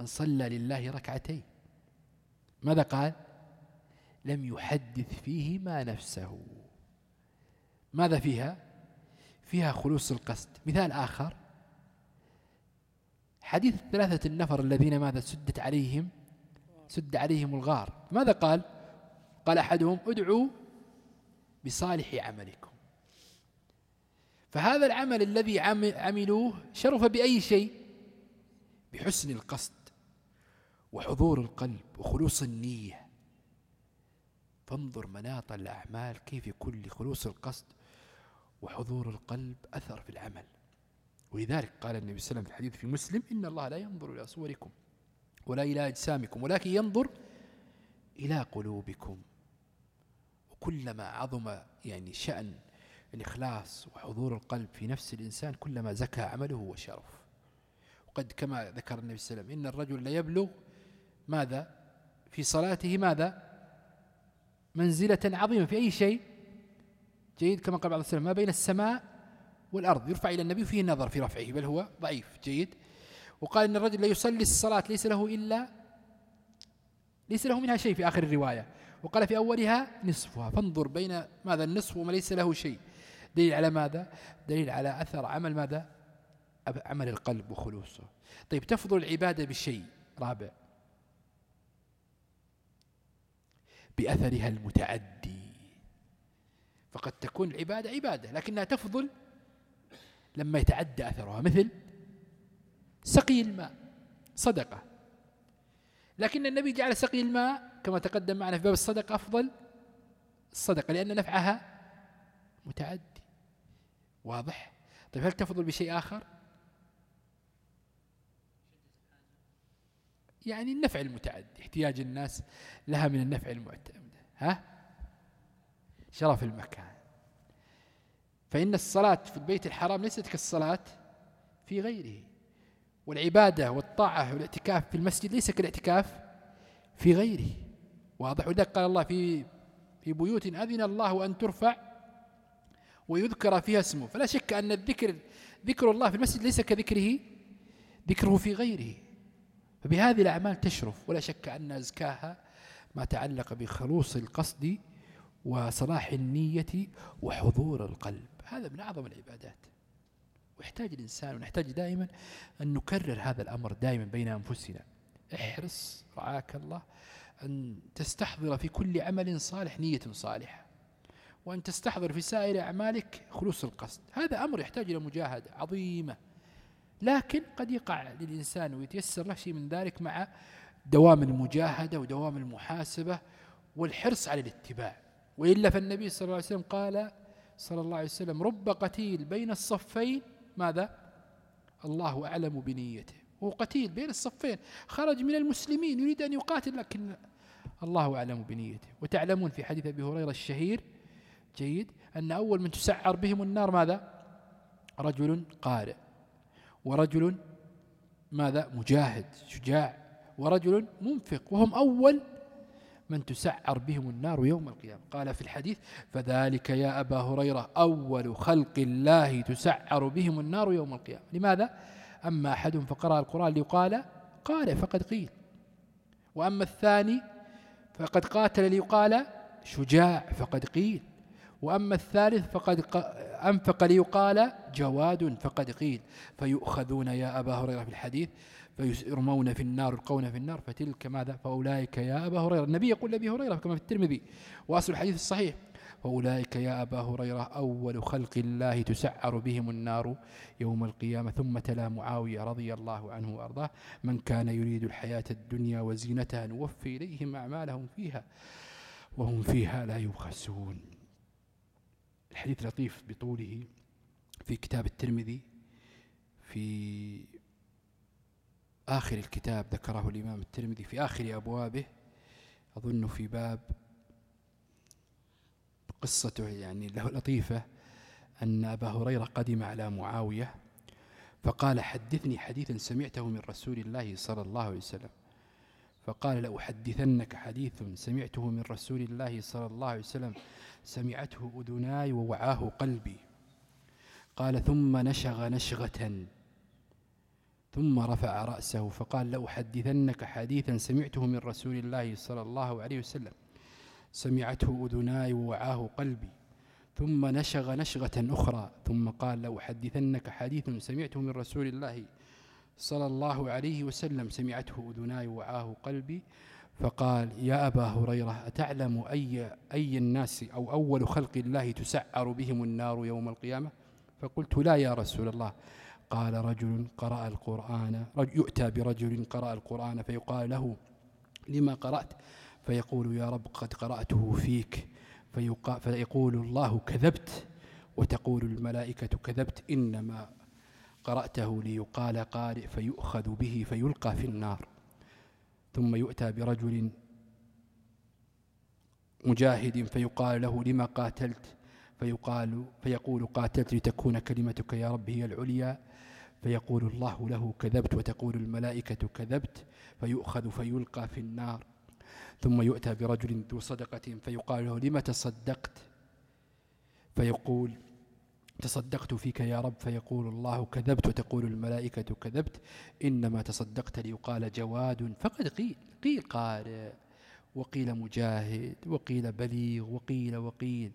من صلى لله ركعتين. ماذا قال؟ لم يحدث فيهما نفسه. ماذا فيها؟ فيها خلوص القصد. مثال آخر. حديث ثلاثة النفر الذين ماذا سدت عليهم؟ سد عليهم الغار. ماذا قال؟ قال أحدهم ادعوا بصالح عملكم. فهذا العمل الذي عملوه شرف بأي شيء؟ بحسن القصد. وحضور القلب وخلوص النية. فانظر مناط الأعمال كيف يكون لخلوص القصد وحضور القلب أثر في العمل. ولذلك قال النبي صلى الله عليه وسلم في الحديث في مسلم إن الله لا ينظر إلى صوركم ولا إلى أجسامكم ولكن ينظر إلى قلوبكم. وكلما عظم يعني شأن الإخلاص وحضور القلب في نفس الإنسان كلما زكى عمله وشرف وقد كما ذكر النبي صلى الله عليه وسلم إن الرجل لا يبلغ ماذا؟ في صلاته ماذا؟ منزلة عظيمة في أي شيء؟ جيد كما قال بعض السلام ما بين السماء والأرض يرفع إلى النبي فيه النظر في رفعه بل هو ضعيف جيد. وقال إن الرجل لا يصلي الصلاة ليس له إلا ليس له منها شيء في آخر الرواية. وقال في أولها نصفها. فانظر بين ماذا؟ النصف وما ليس له شيء. دليل على ماذا؟ دليل على أثر عمل ماذا؟ عمل القلب وخلوصه. طيب تفضل العبادة بشيء رابع. بأثرها المتعدي. فقد تكون العبادة عبادة لكنها تفضل لما يتعدى أثرها مثل سقي الماء صدقة. لكن النبي جعل سقي الماء كما تقدم معنا في باب الصدقة أفضل الصدقة لأن نفعها متعدي واضح؟ طيب هل تفضل بشيء آخر؟ يعني النفع المتعدي احتياج الناس لها من النفع المعتمد ها؟ شرف المكان. فإن الصلاة في البيت الحرام ليست كالصلاة في غيره. والعبادة والطاعة والاعتكاف في المسجد ليس كالاعتكاف في غيره. واضح ولذلك قال الله في في بيوت أذن الله أن ترفع ويذكر فيها اسمه. فلا شك أن الذكر ذكر الله في المسجد ليس كذكره ذكره في غيره. فبهذه الأعمال تشرف ولا شك أن أزكاها ما تعلق بخلوص القصد وصلاح النية وحضور القلب. هذا من أعظم العبادات. ويحتاج الإنسان ونحتاج دائما أن نكرر هذا الأمر دائما بين أنفسنا. احرص رعاك الله أن تستحضر في كل عمل صالح نية صالحة. وأن تستحضر في سائر أعمالك خلوص القصد. هذا أمر يحتاج إلى مجاهدة عظيمة. لكن قد يقع للإنسان ويتيسر له شيء من ذلك مع دوام المجاهدة ودوام المحاسبة والحرص على الاتباع. وإلا فالنبي صلى الله عليه وسلم قال صلى الله عليه وسلم رب قتيل بين الصفين ماذا؟ الله أعلم بنيته. هو قتيل بين الصفين خرج من المسلمين يريد أن يقاتل لكن الله أعلم بنيته. وتعلمون في حديث أبي هريرة الشهير جيد أن أول من تسعر بهم النار ماذا؟ رجل قارئ. ورجل ماذا؟ مجاهد شجاع. ورجل منفق وهم أول من تسعر بهم النار يوم القيامة. قال في الحديث فذلك يا أبا هريرة أول خلق الله تسعر بهم النار يوم القيامة. لماذا؟ أما أحدهم فقرأ القرآن ليقال قال فقد قيل. وأما الثاني فقد قاتل ليقال شجاع فقد قيل. وأما الثالث فقد أنفق ليقال جواد فقد قيل. فيؤخذون يا أبا هريرة في الحديث فيرمون في النار يلقون في النار فتلك ماذا؟ فأولئك يا أبا هريرة. النبي يقول لأبي هريرة كما في الترمذي وأصل الحديث الصحيح. فأولئك يا أبا هريرة أول خلق الله تسعر بهم النار يوم القيامة. ثم تلا معاوية رضي الله عنه وأرضاه من كان يريد الحياة الدنيا وزينتها نوفي إليهم أعمالهم فيها وهم فيها لا يبخسون. الحديث لطيف بطوله في كتاب الترمذي في آخر الكتاب ذكره الإمام الترمذي في آخر أبوابه أظن في باب قصته يعني لطيفة أن أبا هريرة قدم على معاوية فقال حدثني حديثا سمعته من رسول الله صلى الله عليه وسلم فقال لأحدثنك حديث سمعته من رسول الله صلى الله عليه وسلم سمعته أذناي ووعاه قلبي. قال ثم نشغ نشغة. ثم رفع رأسه فقال لأحدثنك حديثا سمعته من رسول الله صلى الله عليه وسلم. سمعته أذناي ووعاه قلبي. ثم نشغ نشغة أخرى. ثم قال لأحدثنك حديث سمعته من رسول الله صلى الله عليه وسلم. سمعته أذناي ووعاه قلبي. فقال يا أبا هريرة أتعلم أي, أي الناس أو أول خلق الله تسعر بهم النار يوم القيامة? فقلت لا يا رسول الله. قال رجل قرأ القرآن. يؤتى برجل قرأ القرآن فيقال له لما قرأت؟ فيقول يا رب قد قرأته فيك. فيقول الله كذبت. وتقول الملائكة كذبت إنما قرأته ليقال قارئ فيؤخذ به فيلقى في النار. ثم يؤتى برجل مجاهد فيقال له لما قاتلت؟ فيقال فيقول قاتلت لتكون كلمتك يا رب هي العليا. فيقول الله له كذبت وتقول الملائكة كذبت. فيؤخذ فيلقى في النار. ثم يؤتى برجل ذو صدقة فيقال له لم تصدقت؟ فيقول تصدقت فيك يا رب فيقول الله كذبت وتقول الملائكة كذبت إنما تصدقت ليقال جواد فقد قيل قيل قارئ وقيل مجاهد وقيل بليغ وقيل وقيل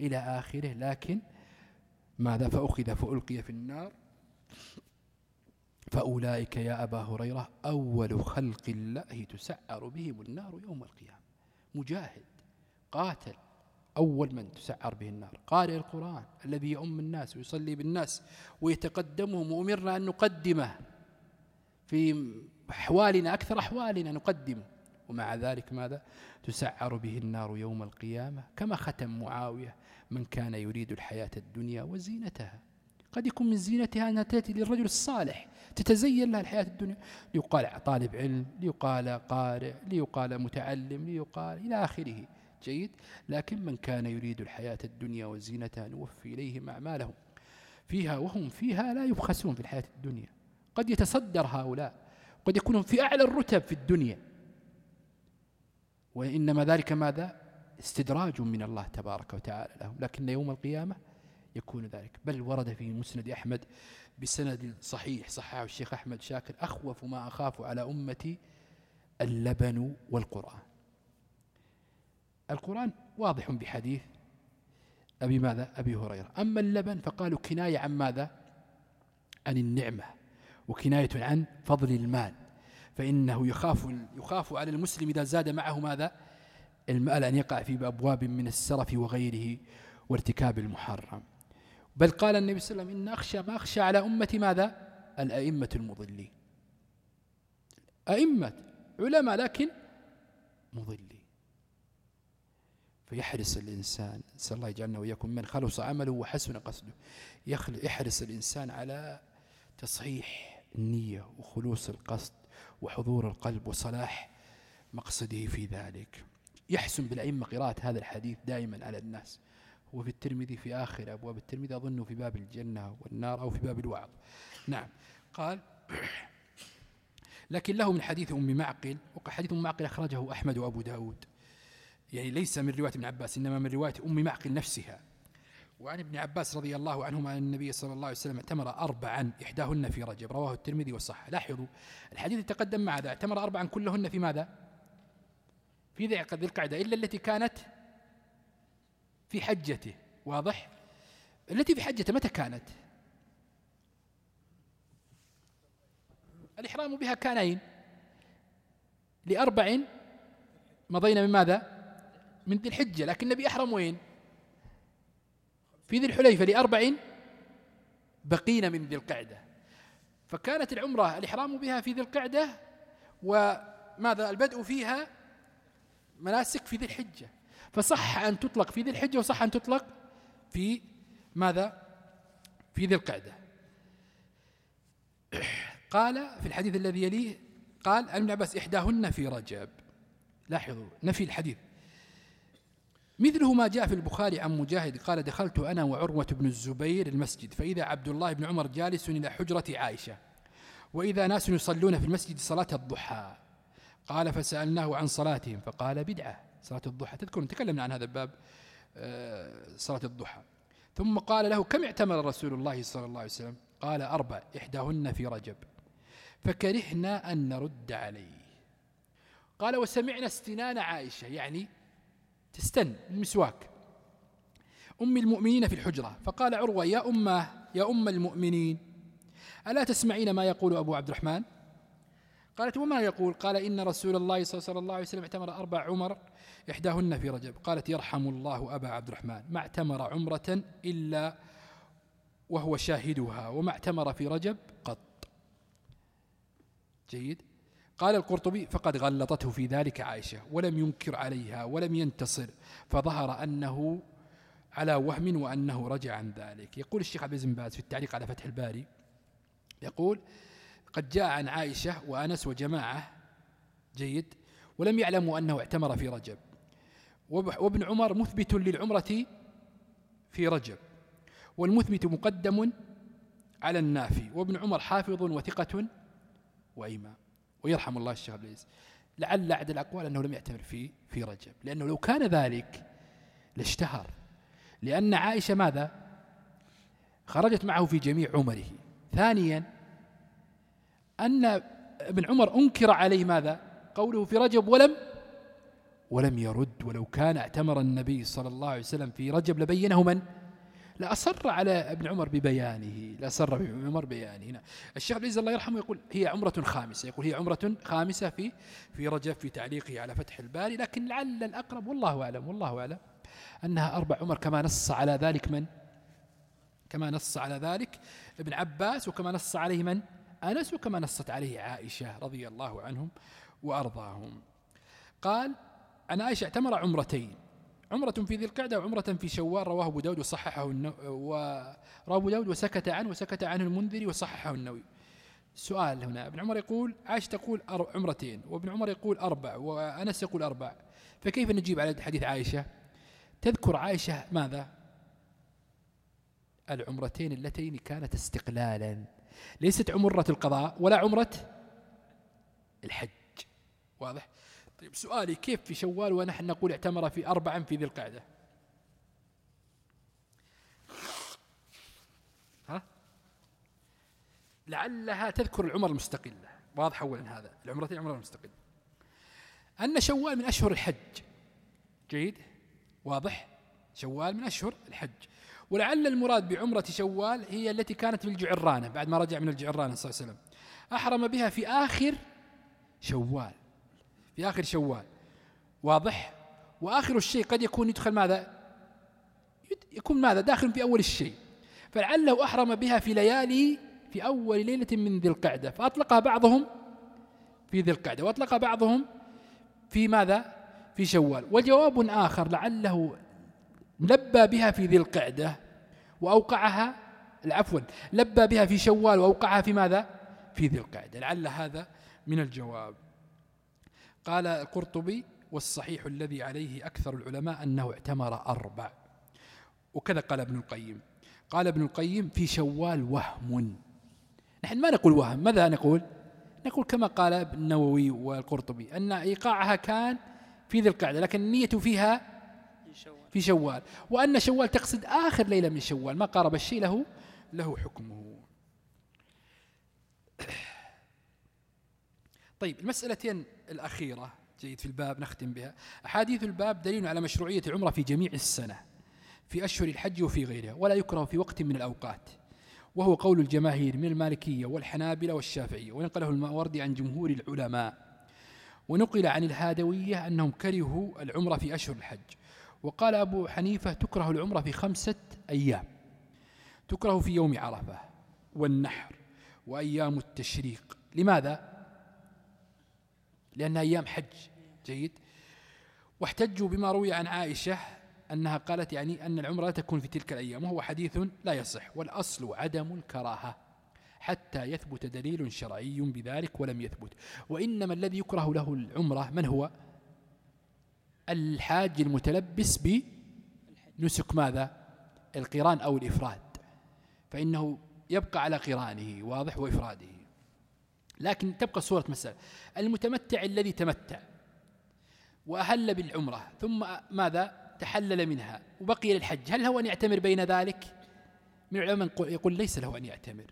إلى آخره. لكن ماذا فأخذ فألقي في النار؟ فأولئك يا أبا هريرة أول خلق الله تسعر بهم النار يوم القيامة. مجاهد قاتل أول من تسعر به النار. قارئ القرآن الذي يؤم الناس ويصلي بالناس ويتقدمهم وأمرنا أن نقدمه. في أحوالنا أكثر أحوالنا نقدمه. ومع ذلك ماذا؟ تسعر به النار يوم القيامة. كما ختم معاوية من كان يريد الحياة الدنيا وزينتها. قد يكون من زينتها أنها تأتي للرجل الصالح تتزين لها الحياة الدنيا. ليقال طالب علم ليقال قارئ ليقال متعلم ليقال إلى آخره. جيد لكن من كان يريد الحياة الدنيا وزينتها نوفي إليهم أعمالهم فيها وهم فيها لا يبخسون في الحياة الدنيا. قد يتصدر هؤلاء قد يكونون في أعلى الرتب في الدنيا. وإنما ذلك ماذا؟ استدراج من الله تبارك وتعالى لهم. لكن يوم القيامة يكون ذلك. بل ورد في مسند أحمد بسند صحيح صححه الشيخ أحمد شاكر أخوف ما أخاف على أمتي اللبن والقرآن. القرآن واضح بحديث أبي ماذا؟ أبي هريرة. أما اللبن فقالوا كناية عن ماذا؟ عن النعمة وكناية عن فضل المال. فإنه يخاف يخاف على المسلم إذا زاد معه ماذا؟ المال أن يقع في أبواب من السرف وغيره وارتكاب المحرم. بل قال النبي صلى الله عليه وسلم إن أخشى ما أخشى على أمتي ماذا؟ الأئمة المضلين. أئمة علماء لكن مضلين. فيحرص الإنسان نسأل الله يجعلنا وإياكم من خلص عمله وحسن قصده. يحرص الإنسان على تصحيح النية وخلوص القصد وحضور القلب وصلاح مقصده في ذلك. يحسن بالأئمة قراءة هذا الحديث دائما على الناس. هو في الترمذي في آخر أبواب. الترمذي أظنه في باب الجنة والنار أو في باب الوعظ. نعم. قال [CLEARS THROAT] لكن له من حديث أم معقل وحديث أم معقل أخرجه أحمد وأبو داود. يعني ليس من رواية ابن عباس إنما من رواية أم معقل نفسها. وعن ابن عباس رضي الله عنهما أن النبي صلى الله عليه وسلم اعتمر أربعا إحداهن في رجب. رواه الترمذي والصح لاحظوا الحديث يتقدم مع ذا اعتمر أربعا كلهن في ماذا؟ في ذي القعدة إلا التي كانت في حجته. واضح؟ التي في حجته متى كانت؟ الإحرام بها كانين. لأربع مضينا من ماذا؟ من ذي الحجة لكن النبي أحرم وين؟ في ذي الحليفة لأربع بقين من ذي القعدة. فكانت العمرة الإحرام بها في ذي القعدة وماذا؟ البدء فيها مناسك في ذي الحجة. فصح أن تطلق في ذي الحجة وصح أن تطلق في ماذا؟ في ذي القعدة. قال في الحديث الذي يليه قال ابن عباس إحداهن في رجب. لاحظوا نفي الحديث. مثله ما جاء في البخاري عن مجاهد قال دخلت أنا وعروة بن الزبير المسجد فإذا عبد الله بن عمر جالس إلى حجرة عائشة وإذا ناس يصلون في المسجد صلاة الضحى قال فسألناه عن صلاتهم فقال بدعة صلاة الضحى تذكرون تكلمنا عن هذا الباب آه، صلاة الضحى. ثم قال له كم اعتمر رسول الله صلى الله عليه وسلم؟ قال أربع إحداهن في رجب فكرهنا أن نرد عليه. قال وسمعنا استنان عائشة يعني تستن المسواك. أم المؤمنين في الحجرة. فقال عروة يا أمة يا أم المؤمنين ألا تسمعين ما يقول أبو عبد الرحمن؟ قالت وما يقول؟ قال إن رسول الله صلى الله عليه وسلم اعتمر أربع عمر إحداهن في رجب. قالت يرحم الله أبا عبد الرحمن. ما اعتمر عمرة إلا وهو شاهدها وما اعتمر في رجب قط. جيد. قال القرطبي فقد غلطته في ذلك عائشة ولم ينكر عليها ولم ينتصر فظهر أنه على وهم وأنه رجع عن ذلك. يقول الشيخ عبد بن باز في التعليق على فتح الباري يقول قد جاء عن عائشة وأنس وجماعة جيد ولم يعلموا أنه اعتمر في رجب وابن عمر مثبت للعمرة في رجب والمثبت مقدم على النافي وابن عمر حافظ وثقة وإمام ويرحم الله الشيخ عبد العزيز. لعل أحد الأقوال أنه لم يعتمر في في رجب. لأنه لو كان ذلك لاشتهر. لأن عائشة ماذا؟ خرجت معه في جميع عمره. ثانيا أن ابن عمر أنكر عليه ماذا؟ قوله في رجب ولم ولم يرد. ولو كان اعتمر النبي صلى الله عليه وسلم في رجب لبينه من؟ لأصر على ابن عمر ببيانه لأصر ابن عمر ببيانه. هنا الشيخ عبد الله يرحمه يقول هي عمرة خامسة يقول هي عمرة خامسة في في رجب في تعليقه على فتح الباري. لكن لعل الأقرب والله أعلم والله أعلم أنها أربع عمر كما نص على ذلك من؟ كما نص على ذلك ابن عباس وكما نص عليه من؟ أنس وكما نصت عليه عائشة رضي الله عنهم وأرضاهم. قال أن عائشة اعتمر عمرتين عمرة في ذي القعدة وعمرة في شوال رواه أبو داود وصححه النو... ورواه أبو داود وسكت عنه وسكت عنه المنذري وصححه النووي. سؤال هنا ابن عمر يقول عائشة تقول عمرتين وابن عمر يقول أربع وأنس يقول أربع. فكيف نجيب على حديث عائشة؟ تذكر عائشة ماذا؟ العمرتين اللتين كانت استقلالا. ليست عمرة القضاء ولا عمرة الحج. واضح؟ طيب سؤالي كيف في شوال ونحن نقول اعتمر في أربعا في ذي القعدة؟ ها؟ لعلها تذكر العمر المستقلة واضح أولا هذا العمرتين عمر المستقلة أن شوال من أشهر الحج. جيد؟ واضح. شوال من أشهر الحج. ولعل المراد بعمرة شوال هي التي كانت في الجعرانة بعد ما رجع من الجعرانة صلى الله عليه وسلم. أحرم بها في آخر شوال. في آخر شوال. واضح؟ وآخر الشيء قد يكون يدخل ماذا؟ يكون ماذا؟ داخل في أول الشيء. فلعله أحرم بها في ليالي في أول ليلة من ذي القعدة. فأطلقها بعضهم في ذي القعدة. وأطلق بعضهم في ماذا؟ في شوال. وجواب آخر لعله لبى بها في ذي القعدة وأوقعها عفوا لبى بها في شوال وأوقعها في ماذا؟ في ذي القعدة. لعل هذا من الجواب. قال القرطبي والصحيح الذي عليه أكثر العلماء أنه اعتمر أربع. وكذا قال ابن القيم. قال ابن القيم في شوال وهم. نحن ما نقول وهم. ماذا نقول؟ نقول كما قال النووي والقرطبي أن إيقاعها كان في ذي القعدة لكن النية فيها في شوال. وأن شوال تقصد آخر ليلة من شوال. ما قارب الشيء له له حكمه. طيب المسألتين الأخيرة جيد في الباب نختم بها. أحاديث الباب دليل على مشروعية العمرة في جميع السنة في أشهر الحج وفي غيرها ولا يكره في وقت من الأوقات. وهو قول الجماهير من المالكية والحنابلة والشافعية ونقله الماوردي عن جمهور العلماء. ونقل عن الهادوية أنهم كرهوا العمرة في أشهر الحج. وقال أبو حنيفة تكره العمرة في خمسة أيام. تكره في يوم عرفة والنحر وأيام التشريق. لماذا؟ لأنها أيام حج جيد. واحتجوا بما روي عن عائشة أنها قالت يعني أن العمرة لا تكون في تلك الأيام وهو حديث لا يصح والأصل عدم الكراهة حتى يثبت دليل شرعي بذلك ولم يثبت. وإنما الذي يكره له العمرة من هو؟ الحاج المتلبس بنسك ماذا؟ القران أو الإفراد. فإنه يبقى على قرانه واضح وإفراده. لكن تبقى صورة مسألة. المتمتع الذي تمتع وأهل بالعمرة ثم ماذا؟ تحلل منها وبقي للحج. هل هو أن يعتمر بين ذلك؟ من العلماء يقول ليس له أن يعتمر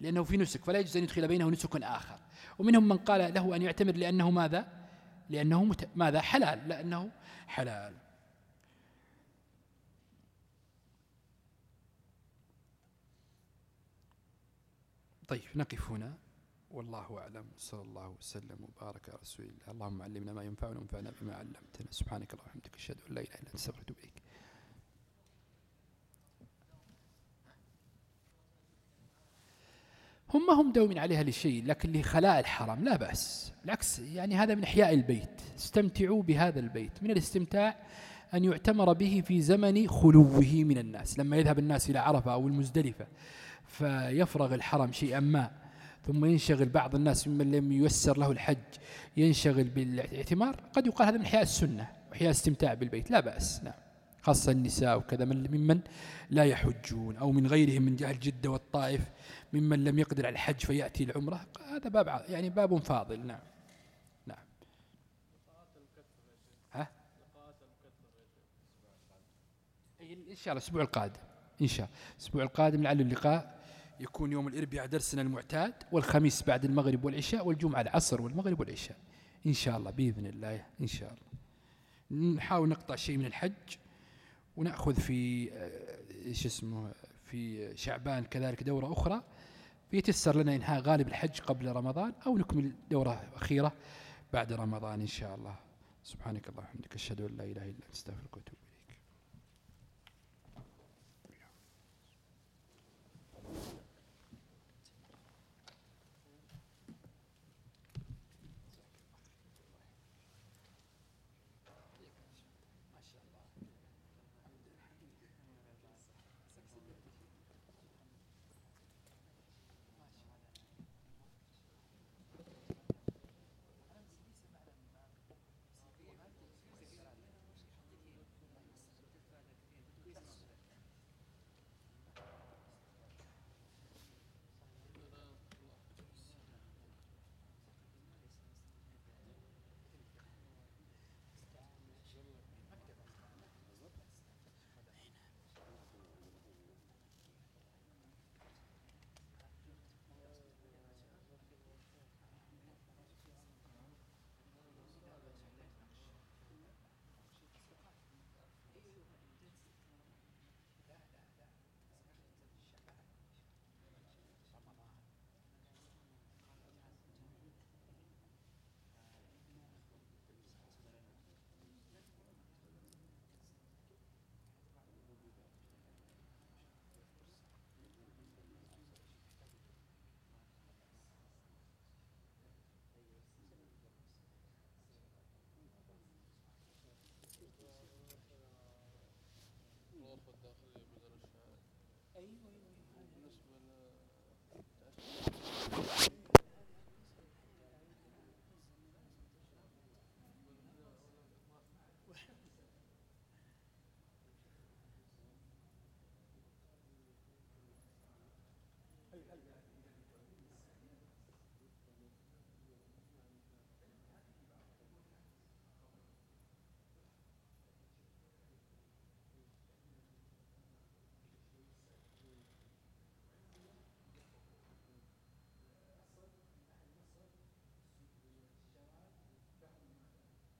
لأنه في نسك فلا يجوز أن يدخل بينه نسك آخر. ومنهم من قال له أن يعتمر لأنه ماذا؟ لأنه مت... ماذا؟ حلال لأنه حلال. طيب نقف هنا. والله أعلم. صلى الله وسلم وبارك على رسول الله. اللهم علمنا ما ينفعنا وانفعنا بما علمتنا. سبحانك اللهم وبحمدك. أشهد أن لا إله إلا أنت. أستغفرك إليك. هم هم دومين عليها لشيء لكن لخلاء الحرم لا بأس. بالعكس يعني هذا من إحياء البيت. استمتعوا بهذا البيت. من الاستمتاع أن يعتمر به في زمن خلوه من الناس. لما يذهب الناس إلى عرفة أو المزدلفة فيفرغ الحرم شيئا ما. ثم ينشغل بعض الناس ممن لم ييسر له الحج ينشغل بالاعتمار قد يقال هذا من إحياء السنة وإحياء الاستمتاع بالبيت لا بأس نعم. خاصة النساء وكذا من ممن لا يحجون أو من غيرهم من جهة جدة والطائف ممن لم يقدر على الحج فيأتي العمرة هذا باب يعني باب فاضل نعم. نعم. ها؟ إن شاء الله الأسبوع القادم إن شاء الله. الأسبوع القادم لعل اللقاء يكون يوم الإربعاء درسنا المعتاد والخميس بعد المغرب والعشاء والجمعة العصر والمغرب والعشاء. إن شاء الله بإذن الله إن شاء الله. نحاول نقطع شيء من الحج ونأخذ في إيش اسمه في شعبان كذلك دورة أخرى. بيتسر لنا إنهاء غالب الحج قبل رمضان أو نكمل دورة أخيرة بعد رمضان إن شاء الله. سبحانك اللهم وبحمدك أشهد أن لا إله إلا أنت أستغفرك وأتوب أيوه أيوه